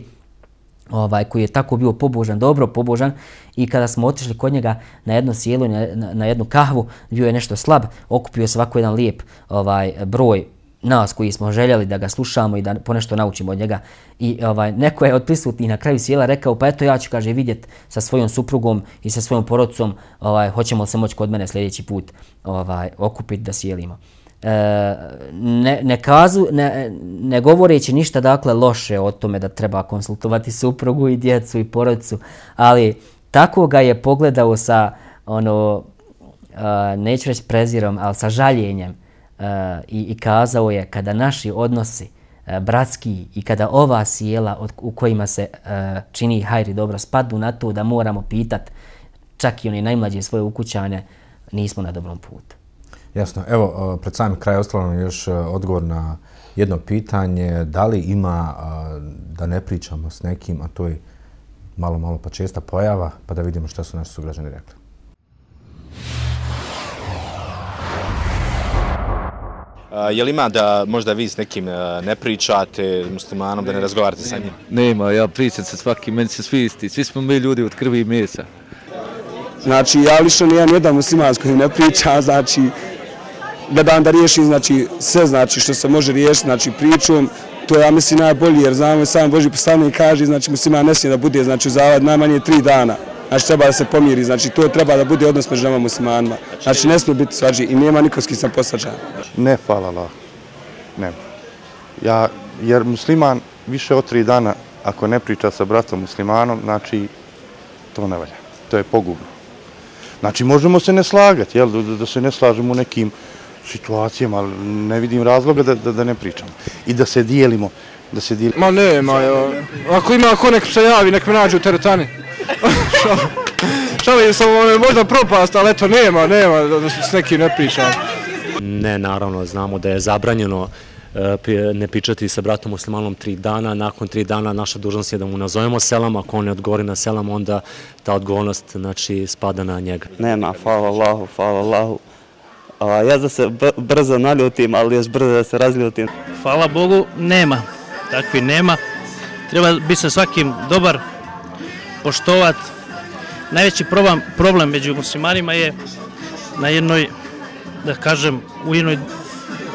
ovaj, koji je tako bio pobožan, dobro pobožan, i kada smo otišli kod njega na jedno sjelo, na, na, na jednu kahvu, bio je nešto slab, okupio se ovako jedan lijep ovaj, broj nas koji smo željeli da ga slušamo i da ponešto naučimo od njega. I ovaj neko je od prisutnih na kraju sjela rekao, pa eto ja ću, kaže, vidjet sa svojom suprugom i sa svojom porodcom, ovaj, hoćemo se moći kod mene sljedeći put ovaj, okupiti da sjelimo. E, ne, ne, kazu, ne, ne govoreći ništa dakle loše o tome da treba konsultovati suprugu i djecu i porodicu, ali tako ga je pogledao sa ono, neću reći prezirom, ali sa žaljenjem E, i, i kazao je kada naši odnosi e, bratski i kada ova sjela od, u kojima se e, čini hajri dobro spadnu na to da moramo pitat čak i oni najmlađe svoje ukućane, nismo na dobrom putu. Jasno. Evo, pred samim kraj ostalo nam još odgovor na jedno pitanje. Da li ima da ne pričamo s nekim, a to je malo, malo pa česta pojava, pa da vidimo što su naši sugrađani rekli. Je li ima da možda vi s nekim ne pričate muslimanom, da ne razgovarate sa njim? Nema, ja pričam sa svakim, meni se svi isti. Svi smo mi ljudi od krvi i mesa. Znači, ja lično nijem jedan musliman s kojim ne pričam, znači, gledam da riješim znači, sve znači, što se može riješiti znači, pričom, to je, ja mislim, najbolji, jer znamo sam Boži poslanik kaže, znači, musliman ne smije da bude, znači, zavad najmanje tri dana. Znači, treba da se pomiri, znači, to treba da bude odnos među nama muslimanima. Znači, ne smije biti svađi i nema niko s kim sam posađan. Ne, hvala Allah. Ne. Ja, jer musliman više od tri dana, ako ne priča sa bratom muslimanom, znači, to ne valja. To je pogubno. Znači, možemo se ne slagati, jel, da, da se ne slažemo u nekim situacijama, ali ne vidim razloga da, da, da ne pričamo. I da se dijelimo, da se dijelimo. Ma ne, ma jo. Ako ima ko nek se javi, nek me nađe u teretani. Šalim sam ono, možda propast, ali eto, nema, nema, da s nekim ne pričam. Ne, naravno, znamo da je zabranjeno e, ne pričati sa bratom muslimanom tri dana. Nakon tri dana naša dužnost je da mu nazovemo selam. Ako on ne odgovori na selam, onda ta odgovornost znači, spada na njega. Nema, hvala Allahu, hvala Allahu. Ja da se brzo naljutim, ali još brzo da se razljutim. Hvala Bogu, nema. Takvi nema. Treba biti sa svakim dobar, poštovat. Najveći problem, problem među muslimanima je na jednoj, da kažem, u jednoj,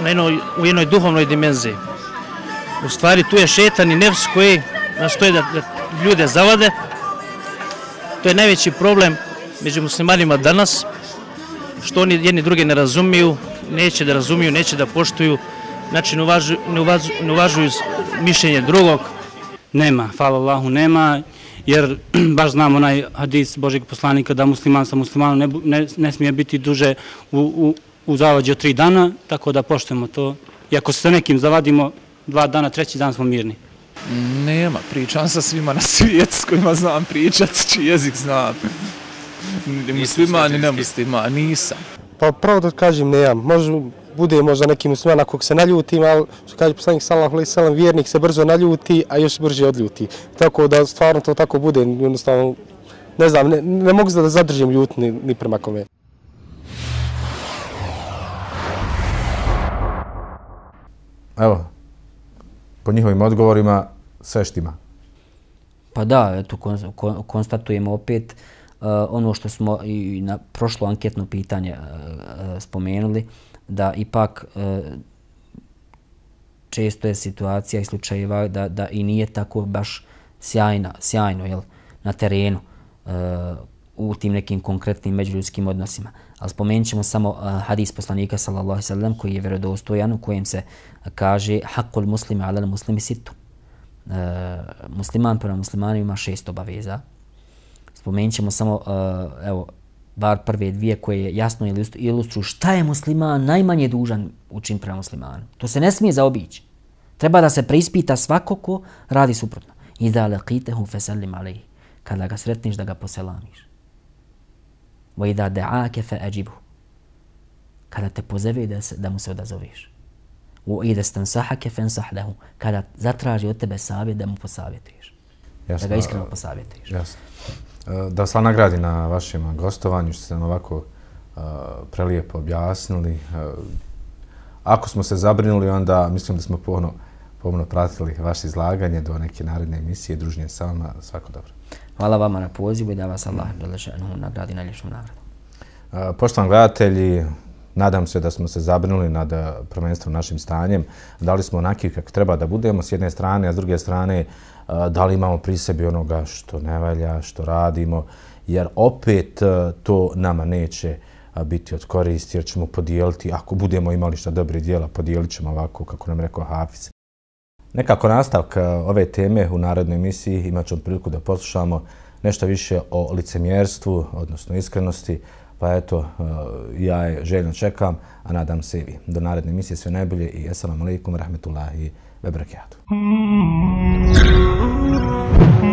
na jednoj, u jednoj duhovnoj dimenziji. U stvari tu je šetan i nefs koji nastoje da, da ljude zavade. To je najveći problem među muslimanima danas što oni jedni druge ne razumiju, neće da razumiju, neće da poštuju, znači ne uvažuju, ne uvažuju, ne uvažuju mišljenje drugog. Nema, hvala Allahu, nema, jer baš znamo onaj hadis Božeg poslanika da musliman sa muslimanom ne, ne, ne smije biti duže u, u, u zavađu tri dana, tako da poštujemo to. I ako se sa nekim zavadimo dva dana, treći dan smo mirni. Nema, pričam sa svima na svijet s kojima znam pričat, čiji jezik znam. Musliman i nemusliman, nisam. Pa pravo da kažem, nemam. Bude možda neki musliman ako se naljutim, ali što kaže poslanik sallahu alaihi sallam, vjernik se brzo naljuti, a još brže odljuti. Tako da stvarno to tako bude, jednostavno, ne znam, ne, ne mogu da zadržim ljut ni, ni prema kome. Evo, po njihovim odgovorima, sve štima. Pa da, eto, konstatujemo opet, uh, ono što smo i na prošlo anketno pitanje uh, spomenuli, da ipak e, često je situacija i slučajeva da, da i nije tako baš sjajna, sjajno jel, na terenu e, u tim nekim konkretnim međuljudskim odnosima. Ali spomenut ćemo samo uh, hadis poslanika sallallahu sallam koji je vjerodostojan u kojem se kaže hakul muslimi ala muslimi situ. Uh, e, musliman prema muslimanima ima šest obaveza spomenut ćemo samo, uh, evo, bar prve dvije koje jasno ilustruju šta je musliman najmanje dužan učin prema muslimanu. To se ne smije zaobići. Treba da se preispita svako ko radi suprotno. I da laqitehu fesallim alaihi. Kada ga sretniš da ga poselamiš. Wa idha da'ake fa ajibu. Kada te pozove da, se, da mu se odazoveš. Wa idha stansahake fa ansah lahu. Kada zatraži od tebe savjet da mu posavjetuješ. Jasno, da ga iskreno posavjetuješ. Jasno. Eh, da vas nagradi na vašem gostovanju, što ste nam ovako uh, prelijepo objasnili. Uh, ako smo se zabrinuli, onda mislim da smo pomno, pomno pratili vaše izlaganje do neke naredne emisije, družnje sa vama, svako dobro. Hvala vama na pozivu i da vas Allah mm. nagradi na ljepšom nagradu. Uh, poštovani gledatelji, nadam se da smo se zabrinuli nad prvenstvom našim stanjem. Da li smo onaki kako treba da budemo s jedne strane, a s druge strane da li imamo pri sebi onoga što ne valja, što radimo, jer opet e, to nama neće e, biti od koristi jer ćemo podijeliti, ako budemo imali šta dobri dijela, podijelit ćemo ovako kako nam rekao Hafiz. Nekako nastavak e, ove teme u narodnoj emisiji imat ćemo priliku da poslušamo nešto više o licemjerstvu, odnosno iskrenosti, pa eto, ja je željno čekam, a nadam se i vi. Do naredne emisije sve najbolje i assalamu alaikum, rahmetullahi, ve barakatuh.